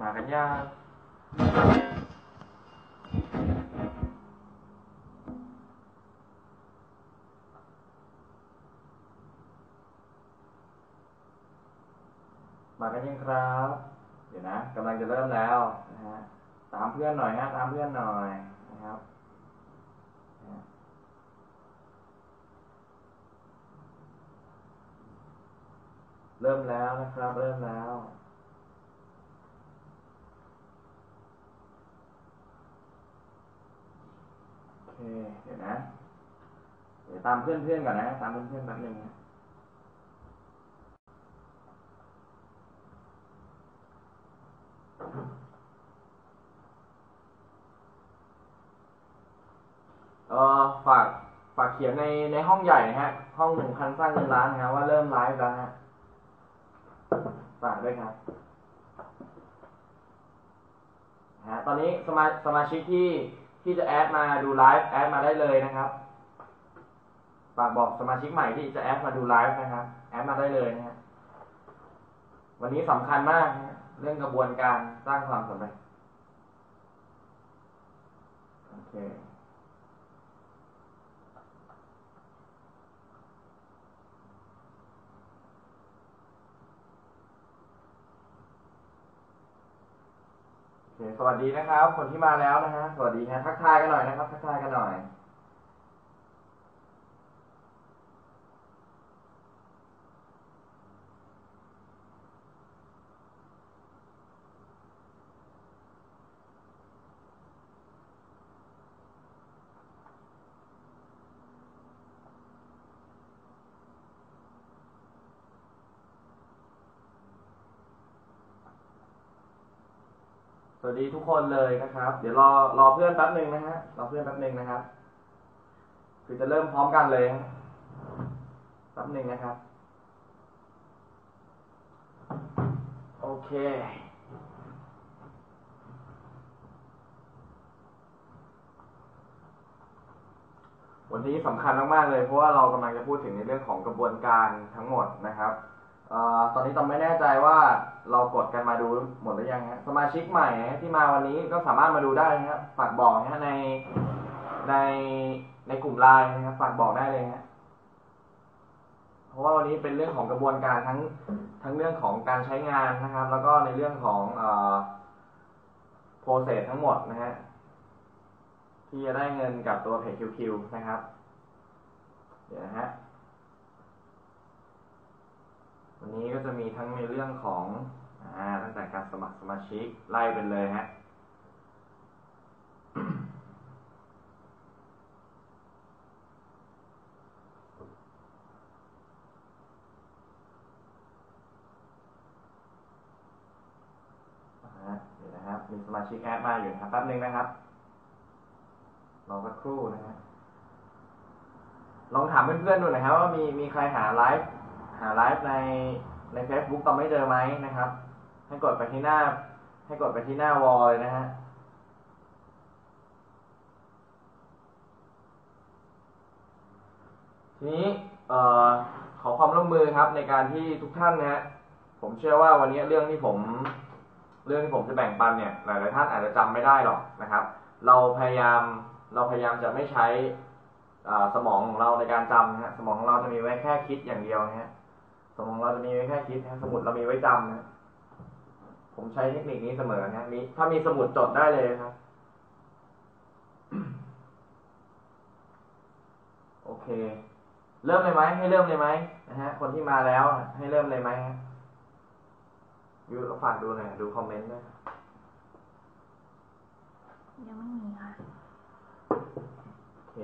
มากันยางมากันยังครับ เดี๋ยวนะกำลังจะเริ่มแล้วนะฮะตามเพื่อนหน่อยฮะตามเพื่อนหน่อยนะครับเริ่มแล้วนะครับ เริ่มแล้ว โอ เคเดี๋ยวนะ เดี๋ยวตามเพื่อนๆก่อนนะ ตามเพื่อนๆแป๊บนึงนะเออฝากฝากเขียนในในห้องใหญ่นะฮะ ห้องหนึ่งพันสร้างเงินล้านนะครับว่าเริ่มไลฟ์แล้วฮะฝากด้วยครับฮะตอนนี้สมาสมาชิกที่ ที่จะ add มาดู live add มาได้เลยนะครับฝากบอกสมาชิกใหม่ที่จะ add มาดูไลฟ์นะครับ add มาได้เลยนะฮะวันนี้สำคัญมากนะเรื่องกระบวนการสร้างความสำเร็จโอเค โอเค สวัสดีนะครับ คนที่มาแล้วนะฮะ สวัสดีฮะทักทายกันหน่อยนะครับ ทักทายกันหน่อย ดีทุกคนเลยนะครับ เดี๋ยวรอรอเพื่อนแป๊บหนึ่งนะฮะรอเพื่อนแป๊บหนึ่งนะครับ คือจะเริ่มพร้อมกันเลยแป๊บหนึ่งนะครับ โอเควันนี้สำคัญมากๆเลยเพราะว่าเรากำลังจะพูดถึงในเรื่องของกระบวนการทั้งหมดนะครับ ตอนนี้ตอมไม่แน่ใจว่าเรากดกันมาดูหมดหรือยังฮะสมาชิกใหม่ที่มาวันนี้ก็สามารถมาดูได้นะครับฝากบอกนะฮะในในในกลุ่มไลน์นะครับฝากบอกได้เลยฮะเพราะว่าวันนี้เป็นเรื่องของกระบวนการทั้งทั้งเรื่องของการใช้งานนะครับ แล้วก็ในเรื่องของเอ่อโปรเซสทั้งหมดนะฮะที่จะได้เงินกับตัวเพจ QQ นะครับ เดี๋ยวนะฮะ วันนี้ก็จะมีทั้งในเรื่องของอตั้งแต่การสมัครสมาชิกไล่ไปเลยฮะเดี๋ยวนะครับมีสมาชิกแอดมาอยู่นะครับแป๊บนึงนะครับรอสักครู่นะฮะลองถามเพื่อนๆดูหนะครับว่ามีมีใครหาไลฟ์ หาไลฟ์ในใน Facebook ตอนไม่เจอไหมนะครับ ให้กดไปที่หน้า ให้กดไปที่หน้าวอลเลยนะฮะทีนี้เอ่อขอความร่วมมือครับในการที่ทุกท่านนะฮะผมเชื่อว่าวันนี้เรื่องที่ผม เรื่องที่ผมจะแบ่งปันเนี่ย หลาย ๆ ท่านอาจจะจำไม่ได้หรอกนะครับ เราพยายามเราพยายามจะไม่ใช้สมองของเราในการจำนะฮะสมองของเราจะมีไว้แค่คิดอย่างเดียวนะฮะ สมองเราจะมีไว้แค่คิดนะสมุดเรามีไว้จำนะ ผมใช้เทคนิคนี้เสมอนะมีถ้ามีสมุดจดได้เลยครับ โอเค เริ่มเลยไหมให้เริ่มเลยไหมนะฮะ คนที่มาแล้ว ให้เริ่มเลยไหมฮะยูฝากดูหน่อยดูคอมเมนต์ด้วยยังไม่มีค่ะโอเค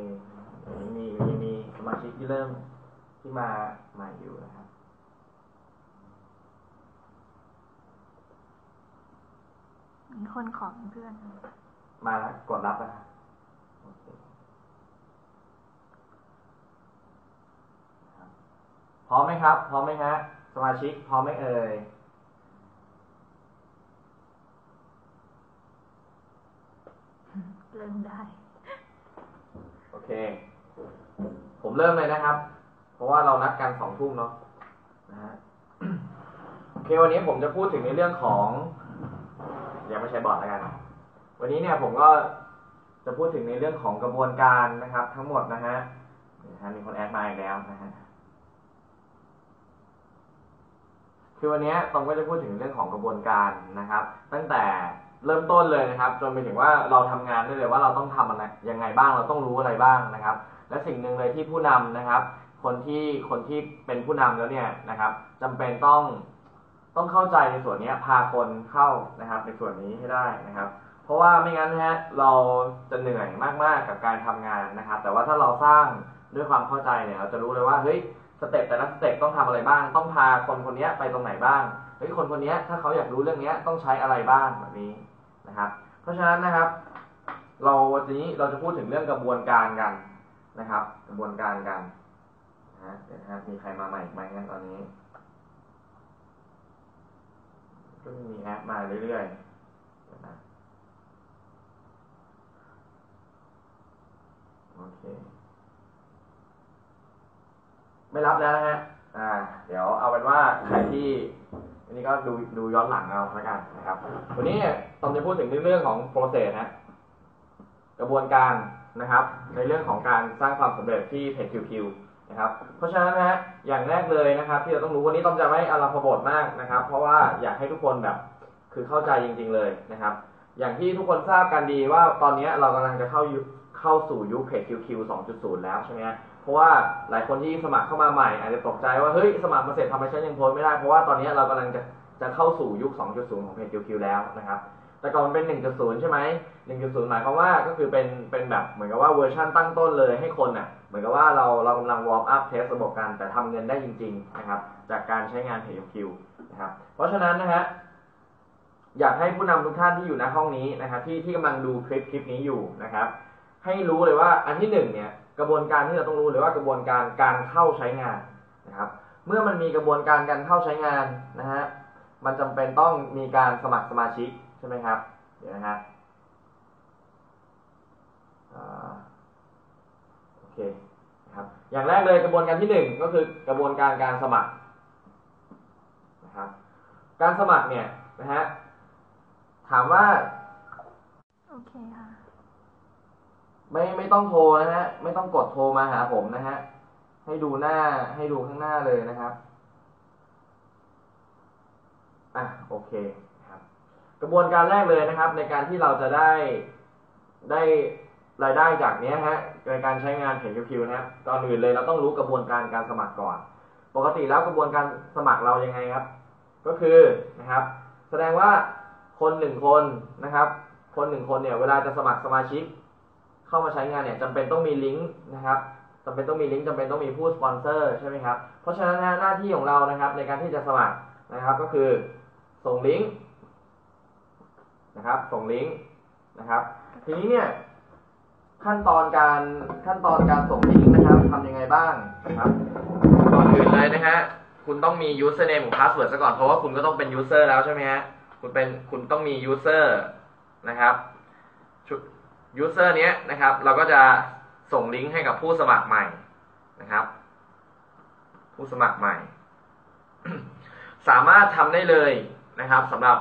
ยังมียังมีสมาชิกที่เริ่มที่มาใหม่อยู่นะครับ มีคนขอเป็นเพื่อน มาแล้วกดรับนะครับโอเคครับพร้อมไหมครับ พร้อมไหมฮะสมาชิกพร้อมไหมเอ่ยเริ่มได้ โอเค ผมเริ่มเลยนะครับ เพราะว่าเรานัดกันสองทุ่มเนาะนะฮะโอเควันนี้ผมจะพูดถึงในเรื่องของ ยังไม่ใช้บอร์ดแล้วกัน วันนี้เนี่ยผมก็จะพูดถึงในเรื่องของกระบวนการนะครับ ทั้งหมดนะฮะนะฮะมีคนแอดมาอีกแล้วนะฮะคือวันนี้ตองก็จะพูดถึงเรื่องของกระบวนการนะครับ ตั้งแต่เริ่มต้นเลยนะครับ จนไปถึงว่าเราทำงานได้เลยว่าเราต้องทำอะไรยังไงบ้างเราต้องรู้อะไรบ้างนะครับ และสิ่งหนึ่งเลยที่ผู้นำนะครับ คนที่คนที่เป็นผู้นำแล้วเนี่ยนะครับจำเป็นต้อง ต้องเข้าใจในส่วนนี้พาคนเข้านะครับ ในส่วนนี้ให้ได้นะครับ เพราะว่าไม่งั้นนะฮะเราจะเหนื่อยมากๆกกับการทำงานนะครับ แต่ว่าถ้าเราสร้างด้วยความเข้าใจเนี่ยเราจะรู้เลยว่าเฮ้ยสเต็ปแต่ละสเต็ปต้องทำอะไรบ้าง ต้องพาคนคนนี้ไปตรงไหนบ้างเฮ้ยคนคนนี้ถ้าเขาอยากรู้เรื่องนี้ต้องใช้อะไรบ้างแบบนี้นะครับ เพราะฉะนั้นนะครับ เราวันนี้เราจะพูดถึงเรื่องกระบวนการกันนะครับ กระบวนการกันนะฮะเดี๋ยวนะมีใครมาใหม่อีกไหมงั้นตอนนี้ ก็มีแอปมาเรื่อยๆนะโอเค ไม่รับแล้วนะฮะอ่า เดี๋ยวเอาเป็นว่าใครที่อันนี้ก็ดูดูย้อนหลังเอาแล้วกันนะครับ วันนี้ตอมจะพูดถึงเรื่องของ process นะกระบวนการนะครับ ในเรื่องของการสร้างความสำเร็จที่เพจ QQ นะครับ เพราะฉะนั้นนะฮะอย่างแรกเลยนะครับ ที่เราต้องรู้วันนี้ต้องจะไม่อารัมภบทมากนะครับ เพราะว่าอยากให้ทุกคนแบบคือเข้าใจจริง ๆเลยนะครับ อย่างที่ทุกคนทราบกันดีว่าตอนนี้เรากำลังจะเข้ายุเข้าสู่ยุค Page QQ 2.0 แล้วใช่ไหมเพราะว่าหลายคนที่สมัครเข้ามาใหม่ อาจจะตกใจว่าเฮ้ยสมัครมาเสร็จทำไมฉันยังโพสไม่ได้เพราะว่าตอนนี้เรากำลังจะจะเข้าสู่ยุค 2.0 ของ Page QQ แล้วนะครับ แต่ก่อนมันเป็น 1.0 ใช่ไหม 1.0 หมายความว่าก็คือเป็นเป็นแบบเหมือนกับว่าเวอร์ชันตั้งต้นเลยให้คนน่ะเหมือนกับว่าเราเรากำลัง warm up test ระบบกัน แต่ทำเงินได้จริงๆนะครับจากการใช้งานเพจ QQ นะครับเพราะฉะนั้นนะฮะอยากให้ผู้นำทุกท่านที่อยู่ในห้องนี้นะครับที่ที่กำลังดูคลิปคลิปนี้อยู่นะครับ ให้รู้เลยว่าอันที่หนึ่งเนี่ยกระบวนการที่เราต้องรู้เลยว่ากระบวนการการเข้าใช้งานนะครับ เมื่อมันมีกระบวนการการเข้าใช้งานนะฮะมันจำเป็นต้องมีการสมัครสมาชิก ช่ไหมครับ เดี๋ยวนะฮะอ่าโอเคนะครับ อย่างแรกเลยกระบวนการที่หนึ่งก็คือกระบวนการการสมัครนะครับ การสมัครเนี่ยนะฮะถามว่าโอเคค่ะไม่ไม่ต้องโทรนะฮะไม่ต้องกดโทรมาหาผมนะฮะให้ดูหน้าให้ดูข้างหน้าเลยนะครับอะโอเคครับ กระบวนการแรกเลยนะครับ ในการที่เราจะได้ได้รายได้จากเนี้ยฮะในการใช้งานเพจคิวนะครับก่อนอื่นเลยเราต้องรู้กระบวนการการสมัครก่อน ปกติแล้วกระบวนการสมัครเรายังไงครับ ก็คือนะครับ แสดงว่าคนหนึ่งคนนะครับ คนหนึ่งคนเนี่ยเวลาจะสมัครสมาชิก เข้ามาใช้งานเนี่ยจำเป็นต้องมีลิงก์นะครับจำเป็นต้องมีลิงก์จำเป็นต้องมีผู้สปอนเซอร์ใช่ไหมครับเพราะฉะนั้นหน้าที่ของเรานะครับในการที่จะสมัครนะครับก็คือส่งลิงก์ นะครับ ส่งลิงก์นะครับ ทีนี้เนี่ยขั้นตอนการขั้นตอนการส่งลิงก์นะครับทำยังไงบ้างนะครับก่อนอื่นเลยนะฮะคุณต้องมี username กับ password ซะก่อนเพราะว่าคุณก็ต้องเป็น user แล้วใช่ไหมฮะคุณเป็นคุณต้องมี user นะครับ user เนี้ยนะครับ เราก็จะส่งลิงก์ให้กับผู้สมัครใหม่นะครับ ผู้สมัครใหม่ สามารถทำได้เลยนะครับสำหรับ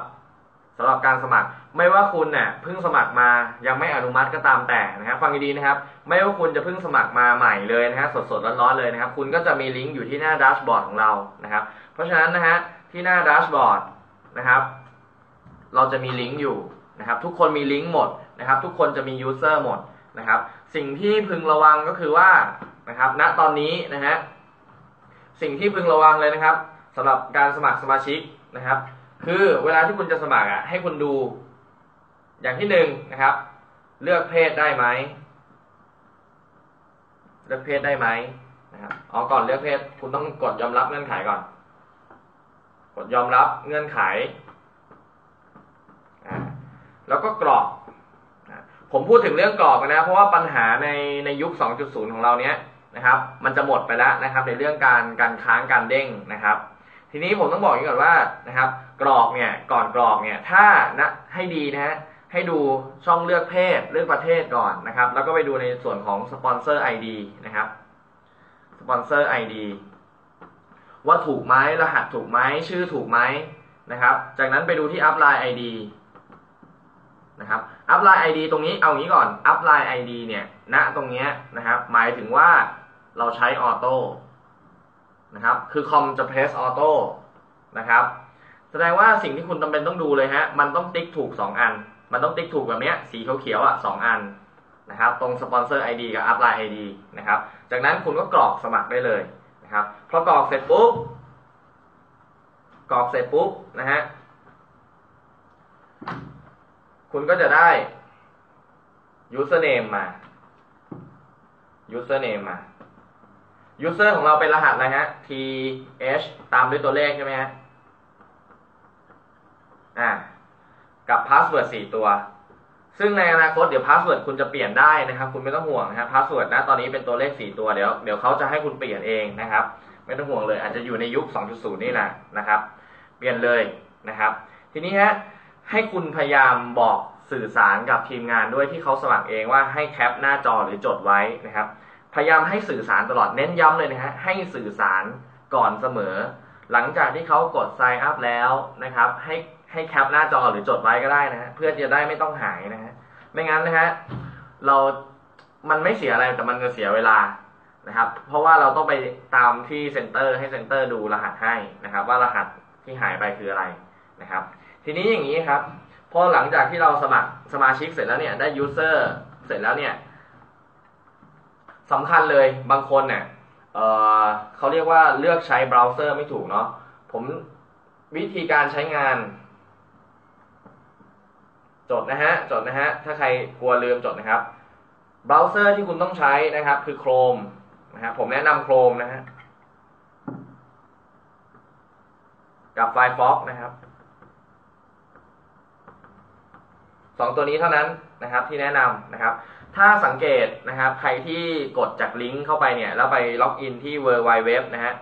สำหรับการสมัคร ไม่ว่าคุณเนี่ยเพิ่งสมัครมายังไม่อนุมัติก็ตามแต่นะครับฟังดีๆนะครับ ไม่ว่าคุณจะเพิ่งสมัครมาใหม่เลยนะฮะสดๆร้อนๆเลยนะครับ คุณก็จะมีลิงก์อยู่ที่หน้า dashboard ของเรานะครับ เพราะฉะนั้นนะฮะที่หน้า dashboard นะครับ เราจะมีลิงก์อยู่นะครับ ทุกคนมีลิงก์หมดนะครับ ทุกคนจะมี user หมดนะครับ สิ่งที่พึงระวังก็คือว่านะครับ ณตอนนี้นะฮะสิ่งที่พึงระวังเลยนะครับสำหรับการสมัครสมาชิกนะครับ คือเวลาที่คุณจะสมัครอะให้คุณดู อย่างที่หนึ่งนะครับ เลือกเพศได้ไหมเลือกเพศได้ไหมนะครับอ๋อก่อนเลือกเพศคุณต้องกดยอมรับเงื่อนไขก่อน กดยอมรับเงื่อนไขแล้วก็กรอกผมพูดถึงเรื่องกรอกนะ เพราะว่าปัญหาในในยุค 2.0 ของเราเนี้ยนะครับ มันจะหมดไปแล้วนะครับ ในเรื่องการการค้างการเด้งนะครับ ทีนี้ผมต้องบอกอย่างนี้ก่อนว่านะครับ กรอกเนี่ยก่อนกรอกเนี่ย ถ้านะให้ดีนะฮะ ให้ดูช่องเลือกเพศเลือกประเทศก่อนนะครับ แล้วก็ไปดูในส่วนของสปอนเซอร์ ID นะครับสปอนเซอร์ ID ว่าถูกไหมรหัสถูกไหมชื่อถูกไหมนะครับ จากนั้นไปดูที่ upline ID นะครับอัพไลน์ ID ตรงนี้เอางี้ก่อนอัพไลน์ ID เนี่ยณตรงเนี้ยนะครับ หมายถึงว่าเราใช้ auto นะครับ คือคอมจะ place auto นะครับ แสดงว่าสิ่งที่คุณจำเป็นต้องดูเลยฮะ มันต้องติ๊กถูก 2 อัน มันต้องติ๊กถูกแบบเนี้ยสีเขียวๆอะสองอันนะครับตรงสปอนเซอร์ ID กับอัพไลน์ ID นะครับจากนั้นคุณก็กรอกสมัครได้เลยนะครับพอกรอกเสร็จปุ๊บกรอกเสร็จปุ๊บนะฮะคุณก็จะได้ username มา username มา user ของเราเป็นรหัสอะไรฮะ th ตามด้วยตัวเลขใช่ไหมฮะอ่า กับ password 4ตัว ซึ่งในอนาคตเดี๋ยว password คุณจะเปลี่ยนได้นะครับ คุณไม่ต้องห่วงนะครับ password นะตอนนี้เป็นตัวเลข4ตัวเดี๋ยวเดี๋ยวเขาจะให้คุณเปลี่ยนเองนะครับ ไม่ต้องห่วงเลย อาจจะอยู่ในยุค 2.0 นี่แหละนะครับ เปลี่ยนเลยนะครับ ทีนี้ฮะให้คุณพยายามบอกสื่อสารกับทีมงานด้วยที่เขาสมัครเองว่าให้แคปหน้าจอหรือจดไว้นะครับ พยายามให้สื่อสารตลอดเน้นย้ำเลยนะฮะให้สื่อสารก่อนเสมอ หลังจากที่เขากด sign up แล้วนะครับ ให้ ให้ cap หน้าจอหรือจดไว้ก็ได้นะฮะเพื่อจะได้ไม่ต้องหายนะฮะไม่งั้นนะฮะเรา มันไม่เสียอะไรแต่มันจะเสียเวลานะครับ เพราะว่าเราต้องไปตามที่ center ให้ center ดูรหัสให้นะครับ ว่ารหัสที่หายไปคืออะไรนะครับ ทีนี้อย่างนี้ครับพอหลังจากที่เราสมัครสมาชิกเสร็จแล้วเนี่ยได้ user เสร็จแล้วเนี่ยสำคัญเลยบางคนเนี่ยเเขาเรียกว่าเลือกใช้เบราว์เซอร์ไม่ถูกเนาะผมวิธีการใช้งาน จดนะฮะจดนะฮะถ้าใครกลัวลืมจดนะครับเบราว์เซอร์ที่คุณต้องใช้นะครับ คือ Chrome นะฮะผมแนะนำ Chrome นะฮะกับ Firefox นะครับสองตัวนี้เท่านั้นนะครับที่แนะนำนะครับ ถ้าสังเกตนะครับ ใครที่กดจากลิงก์เข้าไปเนี่ย แล้วไป login ที่ w w w นะฮะ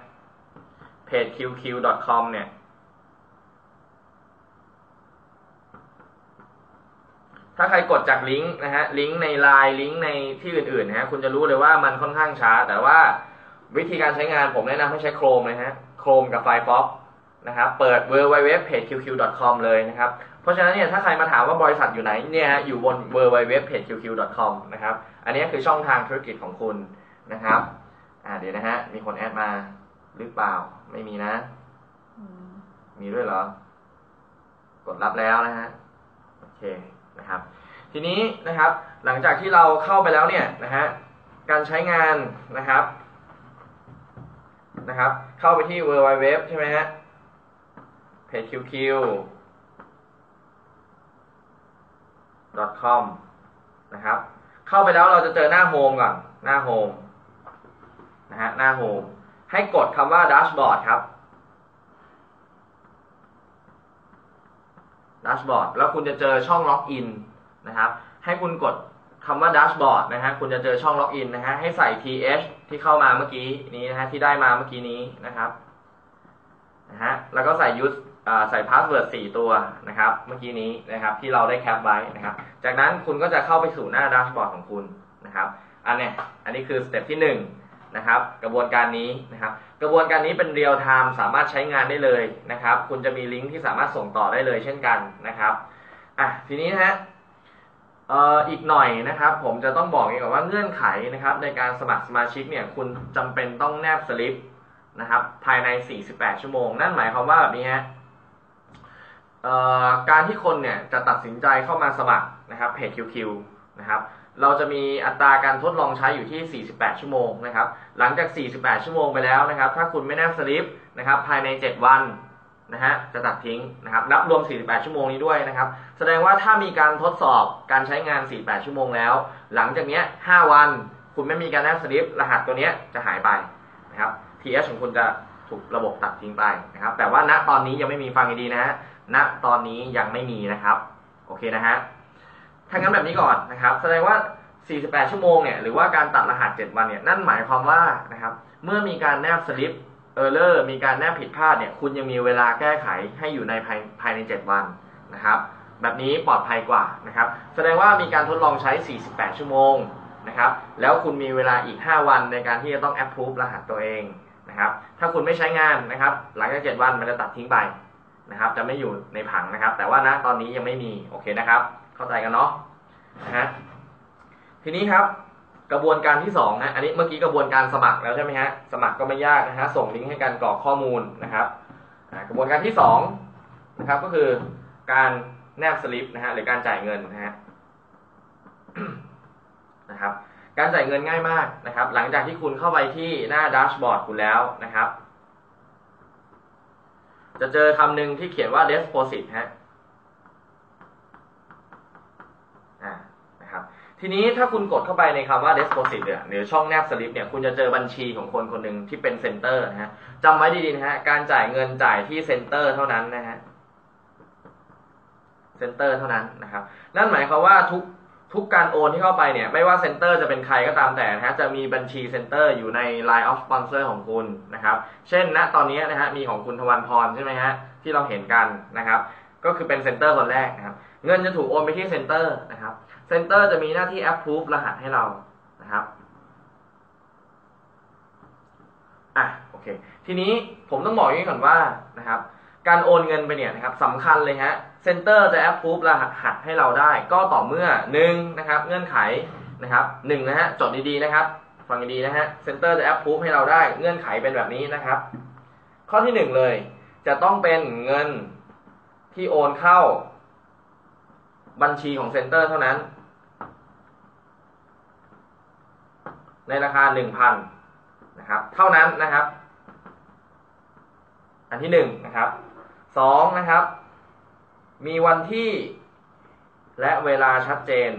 pageqq.com เนี่ย ถ้าใครกดจากลิงก์นะฮะลิงก์ในไลน์ลิงก์ในที่อื่นๆนะฮะคุณจะรู้เลยว่ามันค่อนข้างช้า แต่ว่าวิธีการใช้งานผมแนะนำให้ใช้ Chrome นะฮะ Chrome กับ Firefox นะครับเปิด w w w p a g e q q c o m เลยนะครับเพราะฉะนั้นเนี่ยถ้าใครมาถามว่าบริษัทอยู่ไหนเนี่ยฮะอยู่บน w w w p a g e q q c o m นะครับอันนี้คือช่องทางธุรกิจของคุณนะครับอ่าเดี๋ยวนะฮะมีคนแอดมาหรือเปล่าไม่มีนะ มีด้วยเหรอ กดรับแล้วนะฮะโอเค นะครับ ทีนี้นะครับหลังจากที่เราเข้าไปแล้วเนี่ยนะฮะการใช้งานนะครับนะครับเข้าไปที่ w w w ใช่ไหมฮะ pqq com นะครับเข้าไปแล้วเราจะเจอหน้าโฮมก่อนหน้าโฮมนะฮะหน้าโฮมให้กดคำว่า dashboard ครับ dashboard แล้วคุณจะเจอช่องล็อกอินนะครับ ให้คุณกดคำว่า dashboard นะฮะคุณจะเจอช่องล็อกอินนะฮะให้ใส่ th ที่เข้ามาเมื่อกี้นี้นะฮะที่ได้มาเมื่อกี้นี้นะครับนะฮะแล้วก็ใส่ use ใส่พาสเวิร์ด4ตัวนะครับเมื่อกี้นี้นะครับที่เราได้ cap ไว้นะครับ จากนั้นคุณก็จะเข้าไปสู่หน้าด a ชบอร์ดของคุณนะครับ อันเนี้ยอันนี้คือ step ที่ 1 นะครับ กระบวนการนี้นะครับ กระบวนการนี้เป็น real time สามารถใช้งานได้เลยนะครับ คุณจะมีลิงก์ที่สามารถส่งต่อได้เลยเช่นกันนะครับอะทีนี้นะฮะอีกหน่อยนะครับ ผมจะต้องบอกเองว่าเงื่อนไขนะครับ ในการสมัครสมาชิกเนี่ยคุณจำเป็นต้องแนบสลิปนะครับ ภายใน 48 ชั่วโมง นั่นหมายความว่าแบบนี้ฮะการที่คนเนี่ยจะตัดสินใจเข้ามาสมัครนะครับเพจ QQ นะครับ เราจะมีอัตราการทดลองใช้อยู่ที่ 48 ชั่วโมงนะครับ หลังจาก 48 ชั่วโมงไปแล้วนะครับ ถ้าคุณไม่แนบสลิปนะครับ ภายใน 7 วันนะฮะ จะตัดทิ้งนะครับ นับรวม 48 ชั่วโมงนี้ด้วยนะครับ แสดงว่าถ้ามีการทดสอบการใช้งาน 48 ชั่วโมงแล้ว หลังจากนี้ 5 วัน คุณไม่มีการแนบสลิป รหัสตัวนี้จะหายไปนะครับ TS ของคุณจะถูกระบบตัดทิ้งไปนะครับ แต่ว่าณตอนนี้ยังไม่มีฟังดีนะฮะ ณ ตอนนี้ยังไม่มีนะครับ โอเคนะฮะ ถ้างั้นแบบนี้ก่อนนะครับ แสดงว่า 48 ชั่วโมงเนี่ยหรือว่าการตัดรหัส 7 วันเนี่ยนั่นหมายความว่านะครับเมื่อมีการแนบสลิปเออร์เลอร์มีการแนบผิดพลาดเนี่ยคุณยังมีเวลาแก้ไขให้อยู่ในภายภายใน 7 วันนะครับ แบบนี้ปลอดภัยกว่านะครับ แสดงว่ามีการทดลองใช้ 48 ชั่วโมงนะครับแล้วคุณมีเวลาอีก 5 วันในการที่จะต้องแอปพูฟรหัสตัวเองนะครับถ้าคุณไม่ใช้งานนะครับ หลังจาก 7 วันมันจะตัดทิ้งไปนะครับ จะไม่อยู่ในผังนะครับ แต่ว่าณตอนนี้ยังไม่มีโอเคนะครับ เข้าใจกันเนาะนะฮะทีนี้ครับกระบวนการที่สองนะอันนี้เมื่อกี้กระบวนการสมัครแล้วใช่ไหมฮะสมัครก็ไม่ยากนะฮะส่งลิงก์ให้การกรอกข้อมูลนะครับกระบวนการที่สองนะครับก็คือการแนบสลิปนะฮะหรือการจ่ายเงินนะฮะนะครับการจ่ายเงินง่ายมากนะครับ หลังจากที่คุณเข้าไปที่หน้า dashboard คุณแล้วนะครับ จะเจอคำหนึ่งที่เขียนว่า deposit ฮะอ่านะครับ ทีนี้ถ้าคุณกดเข้าไปในคำว่า deposit เนี่ยหรือช่องแนบสลิปเนี่ยคุณจะเจอบัญชีของคนคนหนึ่งที่เป็น center นะฮะจำไว้ดีๆนะฮะการจ่ายเงินจ่ายที่ center เท่านั้นนะฮะ center เท่านั้นนะครับ นั่นหมายความว่าทุกทุกการโอนที่เข้าไปเนี่ย ไม่ว่า center จะเป็นใครก็ตามแต่นะฮะจะมีบัญชี center อยู่ใน Line of Sponsor ของคุณนะครับ เช่นณตอนนี้นะฮะมีของคุณทวันพรใช่ไหมฮะที่เราเห็นกันนะครับ ก็คือเป็น center คนแรกนะครับ เงินจะถูกโอนไปที่ center นะครับ center จะมีหน้าที่ approve รหัสให้เรานะครับอะโอเค ทีนี้ผมต้องบอกอย่างนี้ก่อนว่านะครับ การโอนเงินไปเนี่ยนะครับสำคัญเลยฮะ center จะ approve รหัสให้เราได้ ก็ต่อเมื่อหนึ่งนะครับ เงื่อนไขนะครับหนึ่งนะฮะจดดีๆนะครับ ฟังดีๆนะฮะ center จะ approve ให้เราได้ เงื่อนไขเป็นแบบนี้นะครับ ข้อที่หนึ่งเลย จะต้องเป็นเงินที่โอนเข้าบัญชีของ center เท่านั้น ในราคาหนึ่งพันนะครับ เท่านั้นนะครับ อันที่หนึ่งนะครับสองนะครับ มีวันที่และเวลาชัดเจน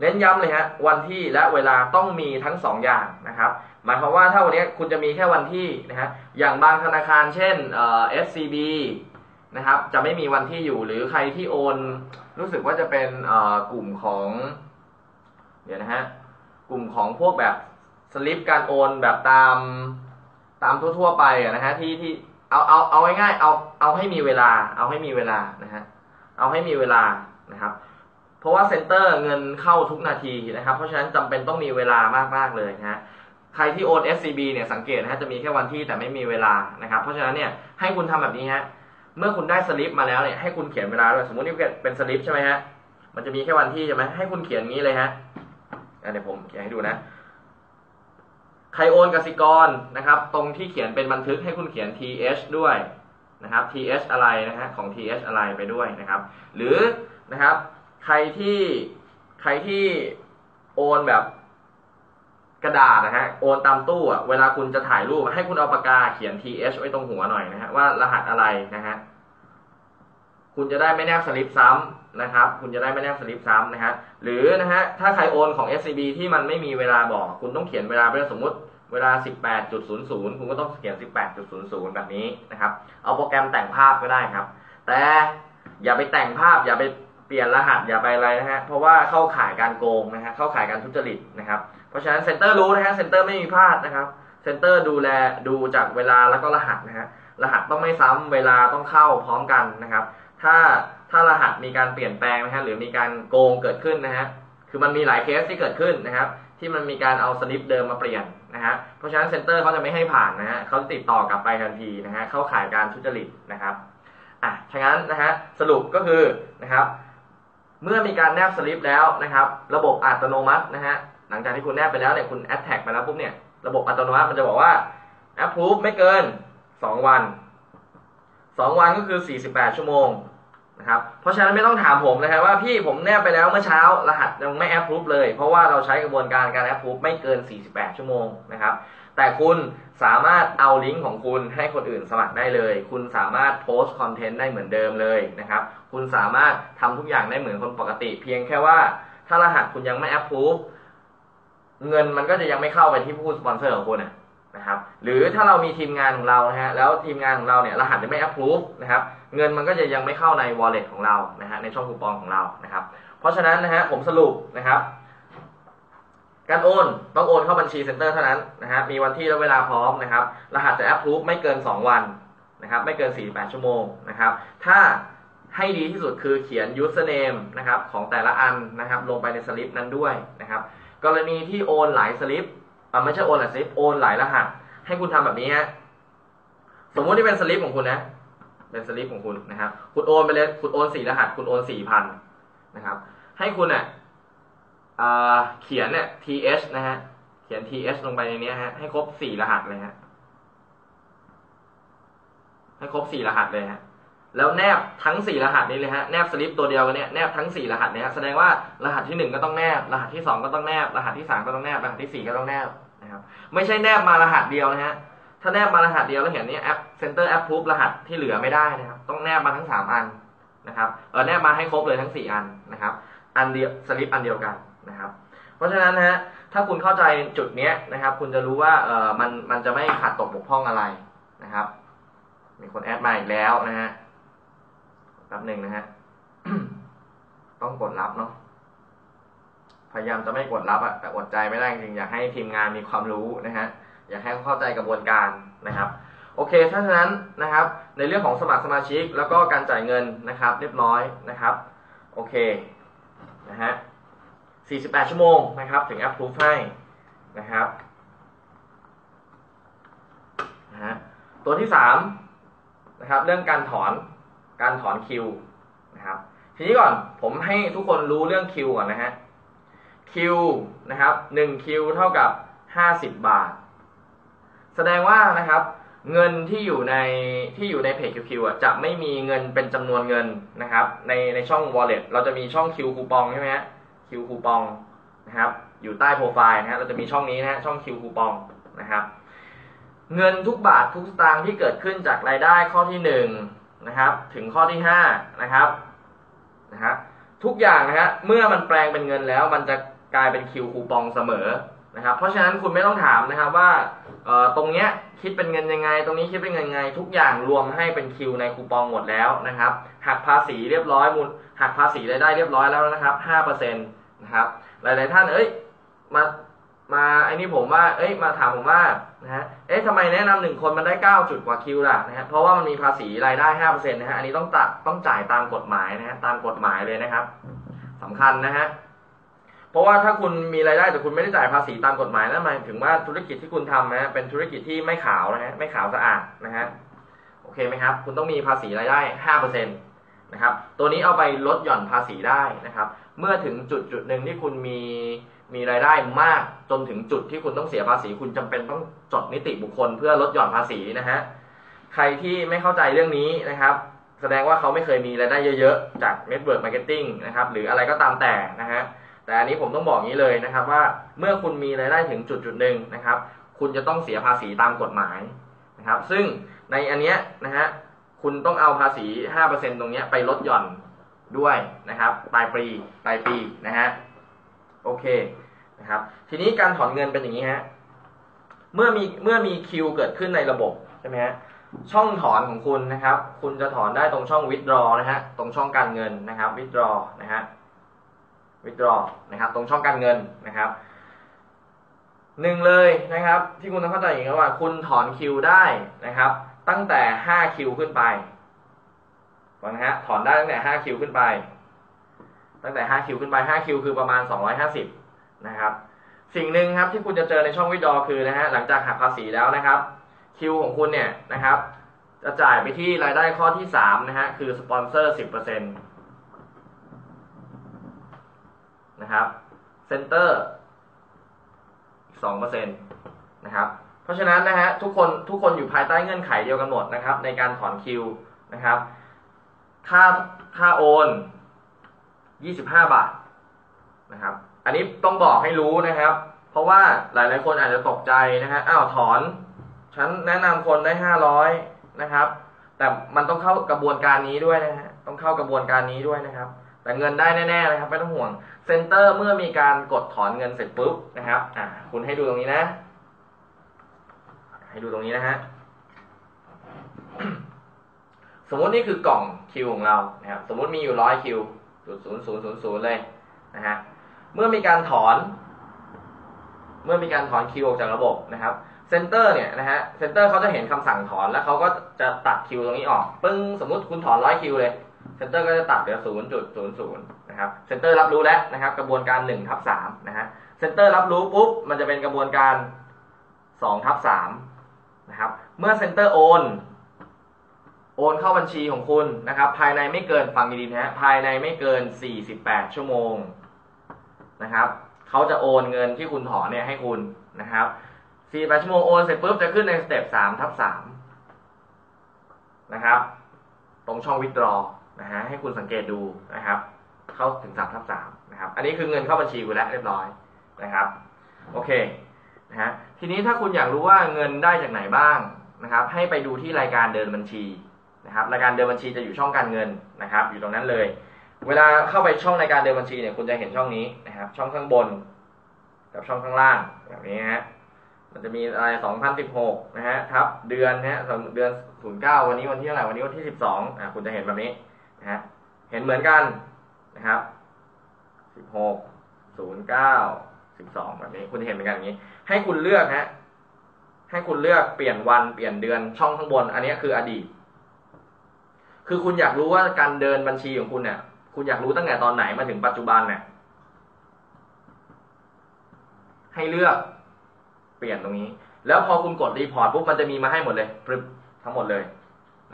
เน้นย้ำเลยฮะวันที่และเวลาต้องมีทั้งสองอย่างนะครับ หมายความว่าถ้าวันนี้คุณจะมีแค่วันที่นะฮะอย่างบางธนาคารเช่นเอ่อ SCB นะครับ จะไม่มีวันที่อยู่หรือใครที่โอน รู้สึกว่าจะเป็นเอ่อกลุ่มของ เดี๋ยวนะฮะกลุ่มของพวกแบบสลิปการโอนแบบตามตามทั่วๆไปอะนะฮะที่ที่เอาเอาเอาง่ายๆเอาเอาให้มีเวลา เอาให้มีเวลานะฮะเอาให้มีเวลานะครับ เพราะว่าเซ็นเตอร์เงินเข้าทุกนาทีนะครับ เพราะฉะนั้นจำเป็นต้องมีเวลามากๆเลยนะฮะใครที่โอน SCB เนี่ยสังเกตนะฮะจะมีแค่วันที่แต่ไม่มีเวลานะครับ เพราะฉะนั้นเนี่ยให้คุณทำแบบนี้ฮะเมื่อคุณได้สลิปมาแล้วเนี่ยให้คุณเขียนเวลาด้วยสมมตินี่เป็นสลิปใช่ไหมฮะมันจะมีแค่วันที่ใช่ไหมให้คุณเขียนงี้เลยฮะ อะเดี๋ยวผมเขียนให้ดูนะใครโอนกสิกรนะครับ ตรงที่เขียนเป็นบันทึกให้คุณเขียน th ด้วยนะครับ th อะไรนะฮะของ th อะไรไปด้วยนะครับ หรือนะครับ ใครที่ใครที่โอนแบบกระดาษนะฮะโอนตามตู้อะเวลาคุณจะถ่ายรูปให้คุณเอาปากกาเขียน th ไว้ตรงหัวหน่อยนะฮะว่ารหัสอะไรนะฮะ คุณจะได้ไม่แนบสลิปซ้ำนะครับ คุณจะได้ไม่แนบสลิปซ้ำนะฮะหรือนะฮะถ้าใครโอนของ SCB ที่มันไม่มีเวลาบอก คุณต้องเขียนเวลาไปสมมติเวลา 18.00 คุณก็ต้องเขียน 18.00 แบบนี้นะครับ เอาโปรแกรมแต่งภาพก็ได้ครับ แต่อย่าไปแต่งภาพ อย่าไปเปลี่ยนรหัส อย่าไปอะไรนะฮะ เพราะว่าเข้าข่ายการโกงนะฮะ เข้าข่ายการทุจริตนะครับ เพราะฉะนั้น center รู้นะฮะ center ไม่มีพลาดนะครับ center ดูแลดูจากเวลาแล้วก็รหัสนะฮะ รหัสต้องไม่ซ้ำเวลาต้องเข้าพร้อมกันนะครับ ถ้าถ้ารหัสมีการเปลี่ยนแปลงนะฮะหรือมีการโกงเกิดขึ้นนะฮะคือมันมีหลายเคสที่เกิดขึ้นนะครับที่มันมีการเอาสลิปเดิมมาเปลี่ยนนะฮะเพราะฉะนั้น center เขาจะไม่ให้ผ่านนะฮะเขาติดต่อกลับไปทันทีนะฮะเข้าข่ายการทุจริตนะครับอะฉะนั้นนะฮะสรุปก็คือนะครับเมื่อมีการแนบสลิปแล้วนะครับระบบอัตโนมัตินะฮะหลังจากที่คุณแนบไปแล้วเนี่ยคุณแอดแท็กไปแล้วปุ๊บเนี่ยระบบอัตโนมัติมันจะบอกว่า approve ไม่เกิน 2 วัน 2วันก็คือ48ชั่วโมงนะครับ เพราะฉะนั้นไม่ต้องถามผมนะครับว่าพี่ผมแนบไปแล้วเมื่อเช้ารหัสยังไม่ approve เลย เพราะว่าเราใช้กระบวนการการ approve ไม่เกิน 48 ชั่วโมงนะครับ แต่คุณสามารถเอาลิงก์ของคุณให้คนอื่นสมัครได้เลย คุณสามารถโพสต์คอนเทนต์ได้เหมือนเดิมเลยนะครับ คุณสามารถทำทุกอย่างได้เหมือนคนปกติ เพียงแค่ว่าถ้ารหัสคุณยังไม่ approve เงินมันก็จะยังไม่เข้าไปที่ผู้สปอนเซอร์ของคุณนะ ครับหรือถ้าเรามีทีมงานของเรานะฮะแล้วทีมงานของเราเนี่ยรหัสจะไม่ approve นะครับเงินมันก็จะยังไม่เข้าใน wallet ของเรานะฮะในช่องคูปองของเรานะครับเพราะฉะนั้นนะฮะผมสรุปนะครับ การโอนต้องโอนเข้าบัญชี center เท่านั้นนะฮะมีวันที่และเวลาพร้อมนะครับรหัสจะ approve ไม่เกิน 2 วันนะครับไม่เกิน 48 ชั่วโมงนะครับถ้าให้ดีที่สุดคือเขียน username นะครับของแต่ละอันนะครับลงไปในสลิปนั้นด้วยนะครับกรณีที่โอนหลายสลิป อ่าไม่ใช่โอนหลายสลิปโอนหลายรหัส ให้คุณทำแบบนี้ฮะสมมุติที่เป็นสลิปของคุณนะ เป็นสลิปของคุณนะครับ คุณโอนไปเลยคุณโอนสี่รหัส คุณโอนสี่พันนะครับ ให้คุณอะอ่าเขียนเนี่ย th นะฮะ เขียน th ลงไปในนี้ฮะ ให้ครบสี่รหัสเลยฮะ ให้ครบสี่รหัสเลยฮะ แล้วแนบทั้งสี่รหัสนี้เลยฮะ แนบสลิปตัวเดียวกันเนี่ย แนบทั้งสี่รหัสเนี่ยฮะแสดงว่ารหัสที่หนึ่งก็ต้องแนบ รหัสที่สองก็ต้องแนบ รหัสที่สามก็ต้องแนบ รหัสที่สี่ก็ต้องแนบนะครับ ไม่ใช่แนบมารหัสเดียวนะฮะ ถ้าแนบมารหัสเดียวแล้วเห็นนี่แอป Center App Proof รหัสที่เหลือไม่ได้นะครับ ต้องแนบมาทั้งสามอันนะครับ เออแนบมาให้ครบเลยทั้งสี่อันนะครับ อันเดียวสลิปอันเดียวกันนะครับ เพราะฉะนั้นนะฮะ ถ้าคุณเข้าใจจุดเนี้ยนะครับ คุณจะรู้ว่า เออมัน มันจะไม่ขาดตกบกพร่องอะไรนะครับ มีคนแอดมาอีกแล้วนะฮะ แป๊บหนึ่งนะฮะ ต้องกดรับเนาะ พยายามจะไม่กดรับอะแต่อดใจไม่ได้จริงอยากให้ทีมงานมีความรู้นะฮะ อยากให้เข้าใจกระบวนการนะครับ โอเค ถ้าฉะนั้นนะครับ ในเรื่องของสมัครสมาชิก แล้วก็การจ่ายเงินนะครับ เรียบร้อยนะครับ โอเค นะฮะ 48 ชั่วโมงนะครับ ถึง approve ให้นะครับนะฮะตัวที่3นะครับ เรื่องการถอน การถอนคิวนะครับทีนี้ก่อนผมให้ทุกคนรู้เรื่องคิวก่อนนะฮะคิวนะครับ1คิวเท่ากับ50บบาท แสดงว่านะครับ เงินที่อยู่ในที่อยู่ในเพจ QQ อะจะไม่มีเงินเป็นจำนวนเงินนะครับ ในในช่อง wallet เราจะมีช่อง Q คูปองใช่ไหมฮะ Q คูปองนะครับ อยู่ใต้โปรไฟล์นะฮะเราจะมีช่องนี้นะฮะช่อง Q คูปองนะครับ เงินทุกบาททุกสตางค์ที่เกิดขึ้นจากรายได้ข้อที่หนึ่ง นะครับ ถึงข้อที่ห้านะครับนะฮะทุกอย่างนะฮะเมื่อมันแปลงเป็นเงินแล้ว มันจะกลายเป็นคิวคูปองเสมอนะครับ เพราะฉะนั้นคุณไม่ต้องถามนะครับว่าเอ่อตรงเนี้ยคิดเป็นเงินยังไง ตรงนี้คิดเป็นเงินยังไง ทุกอย่างรวมให้เป็นคิวในคูปองหมดแล้วนะครับหักภาษีเรียบร้อยมูลหักภาษีรายได้เรียบร้อยแล้วนะครับห้าเปอร์เซ็นต์นะครับหลาย ๆ ท่านเอ้ยมามาไอ้นี่ผมว่า เอ้ยมาถามผมว่า นะฮะ เอ๊ะทำไมแนะนำหนึ่งคนมันได้เก้าจุดกว่าคิวล่ะนะฮะ เพราะว่ามันมีภาษีรายได้ห้าเปอร์เซ็นต์นะฮะ อันนี้ต้องตัดต้องจ่ายตามกฎหมายนะฮะ ตามกฎหมายเลยนะครับ สำคัญนะฮะ เพราะว่าถ้าคุณมีรายได้แต่คุณไม่ได้จ่ายภาษีตามกฎหมายนั่นหมายถึงว่าธุรกิจที่คุณทำนะฮะ เป็นธุรกิจที่ไม่ขาวนะฮะ ไม่ขาวสะอาดนะฮะ โอเคไหมครับ คุณต้องมีภาษีรายได้ห้าเปอร์เซ็นต์นะครับ ตัวนี้เอาไปลดหย่อนภาษีได้นะครับ เมื่อถึงจุดจุดหนึ่งที่คุณมี มีรายได้มากจนถึงจุดที่คุณต้องเสียภาษี คุณจำเป็นต้องจดนิติบุคคลเพื่อลดหย่อนภาษีนะฮะใครที่ไม่เข้าใจเรื่องนี้นะครับ แสดงว่าเขาไม่เคยมีรายได้เยอะๆ จาก Network Marketing นะครับหรืออะไรก็ตามแต่นะฮะแต่อันนี้ผมต้องบอกงี้เลยนะครับว่าเมื่อคุณมีรายได้ถึงจุดจุดหนึ่งนะครับ คุณจะต้องเสียภาษีตามกฎหมายนะครับ ซึ่งในอันเนี้ยนะฮะคุณต้องเอาภาษี 5%ตรงเนี้ยไปลดหย่อนด้วยนะครับปลายปีปลายปีนะฮะ โอเคนะครับ ทีนี้การถอนเงินเป็นอย่างนี้ฮะเมื่อมีเมื่อมีคิวเกิดขึ้นในระบบใช่ไหมฮะช่องถอนของคุณนะครับ คุณจะถอนได้ตรงช่อง withdraw นะฮะตรงช่องการเงินนะครับ withdraw นะฮะ withdraw นะครับ ตรงช่องการเงินนะครับหนึ่งเลยนะครับ ที่คุณต้องเข้าใจอย่างนี้ว่า คุณถอนคิวได้นะครับ ตั้งแต่5คิวขึ้นไปฟังนะฮะถอนได้ตั้งแต่5คิวขึ้นไป ตั้งแต่ 5 คิวขึ้นไป 5 คิวคือประมาณ 250 นะครับ สิ่งหนึ่งครับที่คุณจะเจอในช่อง withdraw คือนะฮะหลังจากหักภาษีแล้วนะครับคิวของคุณเนี่ยนะครับจะจ่ายไปที่รายได้ข้อที่ 3 นะฮะคือสปอนเซอร์ 10%นะครับ center สองเปอร์เซ็นต์นะครับเพราะฉะนั้นนะฮะทุกคนทุกคนอยู่ภายใต้เงื่อนไขเดียวกันหมดนะครับในการถอนคิวนะครับค่าค่าโอน 25บาทนะครับ อันนี้ต้องบอกให้รู้นะครับ เพราะว่าหลาย ๆ คนอาจจะตกใจนะฮะอ้าวถอนฉันแนะนำคนได้500นะครับ แต่มันต้องเข้ากระบวนการนี้ด้วยนะฮะต้องเข้ากระบวนการนี้ด้วยนะครับ แต่เงินได้แน่ๆนะครับไม่ต้องห่วงเซ็นเตอร์เมื่อมีการกดถอนเงินเสร็จปุ๊บนะครับอ่าคุณให้ดูตรงนี้นะ ให้ดูตรงนี้นะฮะสมมตินี่คือกล่องคิวของเรานะครับ สมมติมีอยู่ร้อยคิว จุดศูนย์ศูนย์ศูนย์ศูนย์เลยนะฮะเมื่อมีการถอน เมื่อมีการถอนคิวออกจากระบบนะครับ center เนี่ยนะฮะ center เขาจะเห็นคำสั่งถอนแล้วเขาก็จะตัดคิวตรงนี้ออก ปึ้งสมมติคุณถอนร้อยคิวเลย center ก็จะตัดเหลือศูนย์จุดศูนย์ศูนย์นะครับ center รับรู้แล้วนะครับ กระบวนการหนึ่งทับสามนะฮะ center รับรู้ปุ๊บมันจะเป็นกระบวนการสองทับสามนะครับ เมื่อ center โอน โอนเข้าบัญชีของคุณนะครับ ภายในไม่เกินฟังดีๆนะภายในไม่เกิน 48 ชั่วโมงนะครับเขาจะโอนเงินที่คุณถอนเนี่ยให้คุณนะครับ 48 ชั่วโมงโอนเสร็จปุ๊บจะขึ้นใน step 3ทับ3นะครับ ตรงช่อง withdraw นะฮะให้คุณสังเกตดูนะครับ เข้าถึง3ทับ3นะครับ อันนี้คือเงินเข้าบัญชีคุณแล้วเรียบร้อยนะครับ โอเคนะฮะทีนี้ถ้าคุณอยากรู้ว่าเงินได้จากไหนบ้างนะครับ ให้ไปดูที่รายการเดินบัญชี นะครับรายการเดินบัญชีจะอยู่ช่องการเงินนะครับ อยู่ตรงนั้นเลย เวลาเข้าไปช่องรายการเดินบัญชีเนี่ยคุณจะเห็นช่องนี้นะครับ ช่องข้างบน กับช่องข้างล่างแบบนี้ฮะมันจะมีอะไร2016นะฮะทับเดือนนะฮะเดือน09วันนี้วันที่เท่าไหร่วันนี้วันที่12อ่าคุณจะเห็นแบบนี้นะฮะเห็นเหมือนกันนะครับ16 09 12แบบนี้ คุณจะเห็นเหมือนกันอย่างนี้ ให้คุณเลือกฮะให้คุณเลือกเปลี่ยนวันเปลี่ยนเดือนช่องข้างบน อันนี้คืออดีต คือคุณอยากรู้ว่าการเดินบัญชีของคุณเนี่ย คุณอยากรู้ตั้งแต่ตอนไหนมาถึงปัจจุบันเนี่ย ให้เลือกเปลี่ยนตรงนี้ แล้วพอคุณกดรีพอร์ตปุ๊บมันจะมีมาให้หมดเลยปรึบทั้งหมดเลย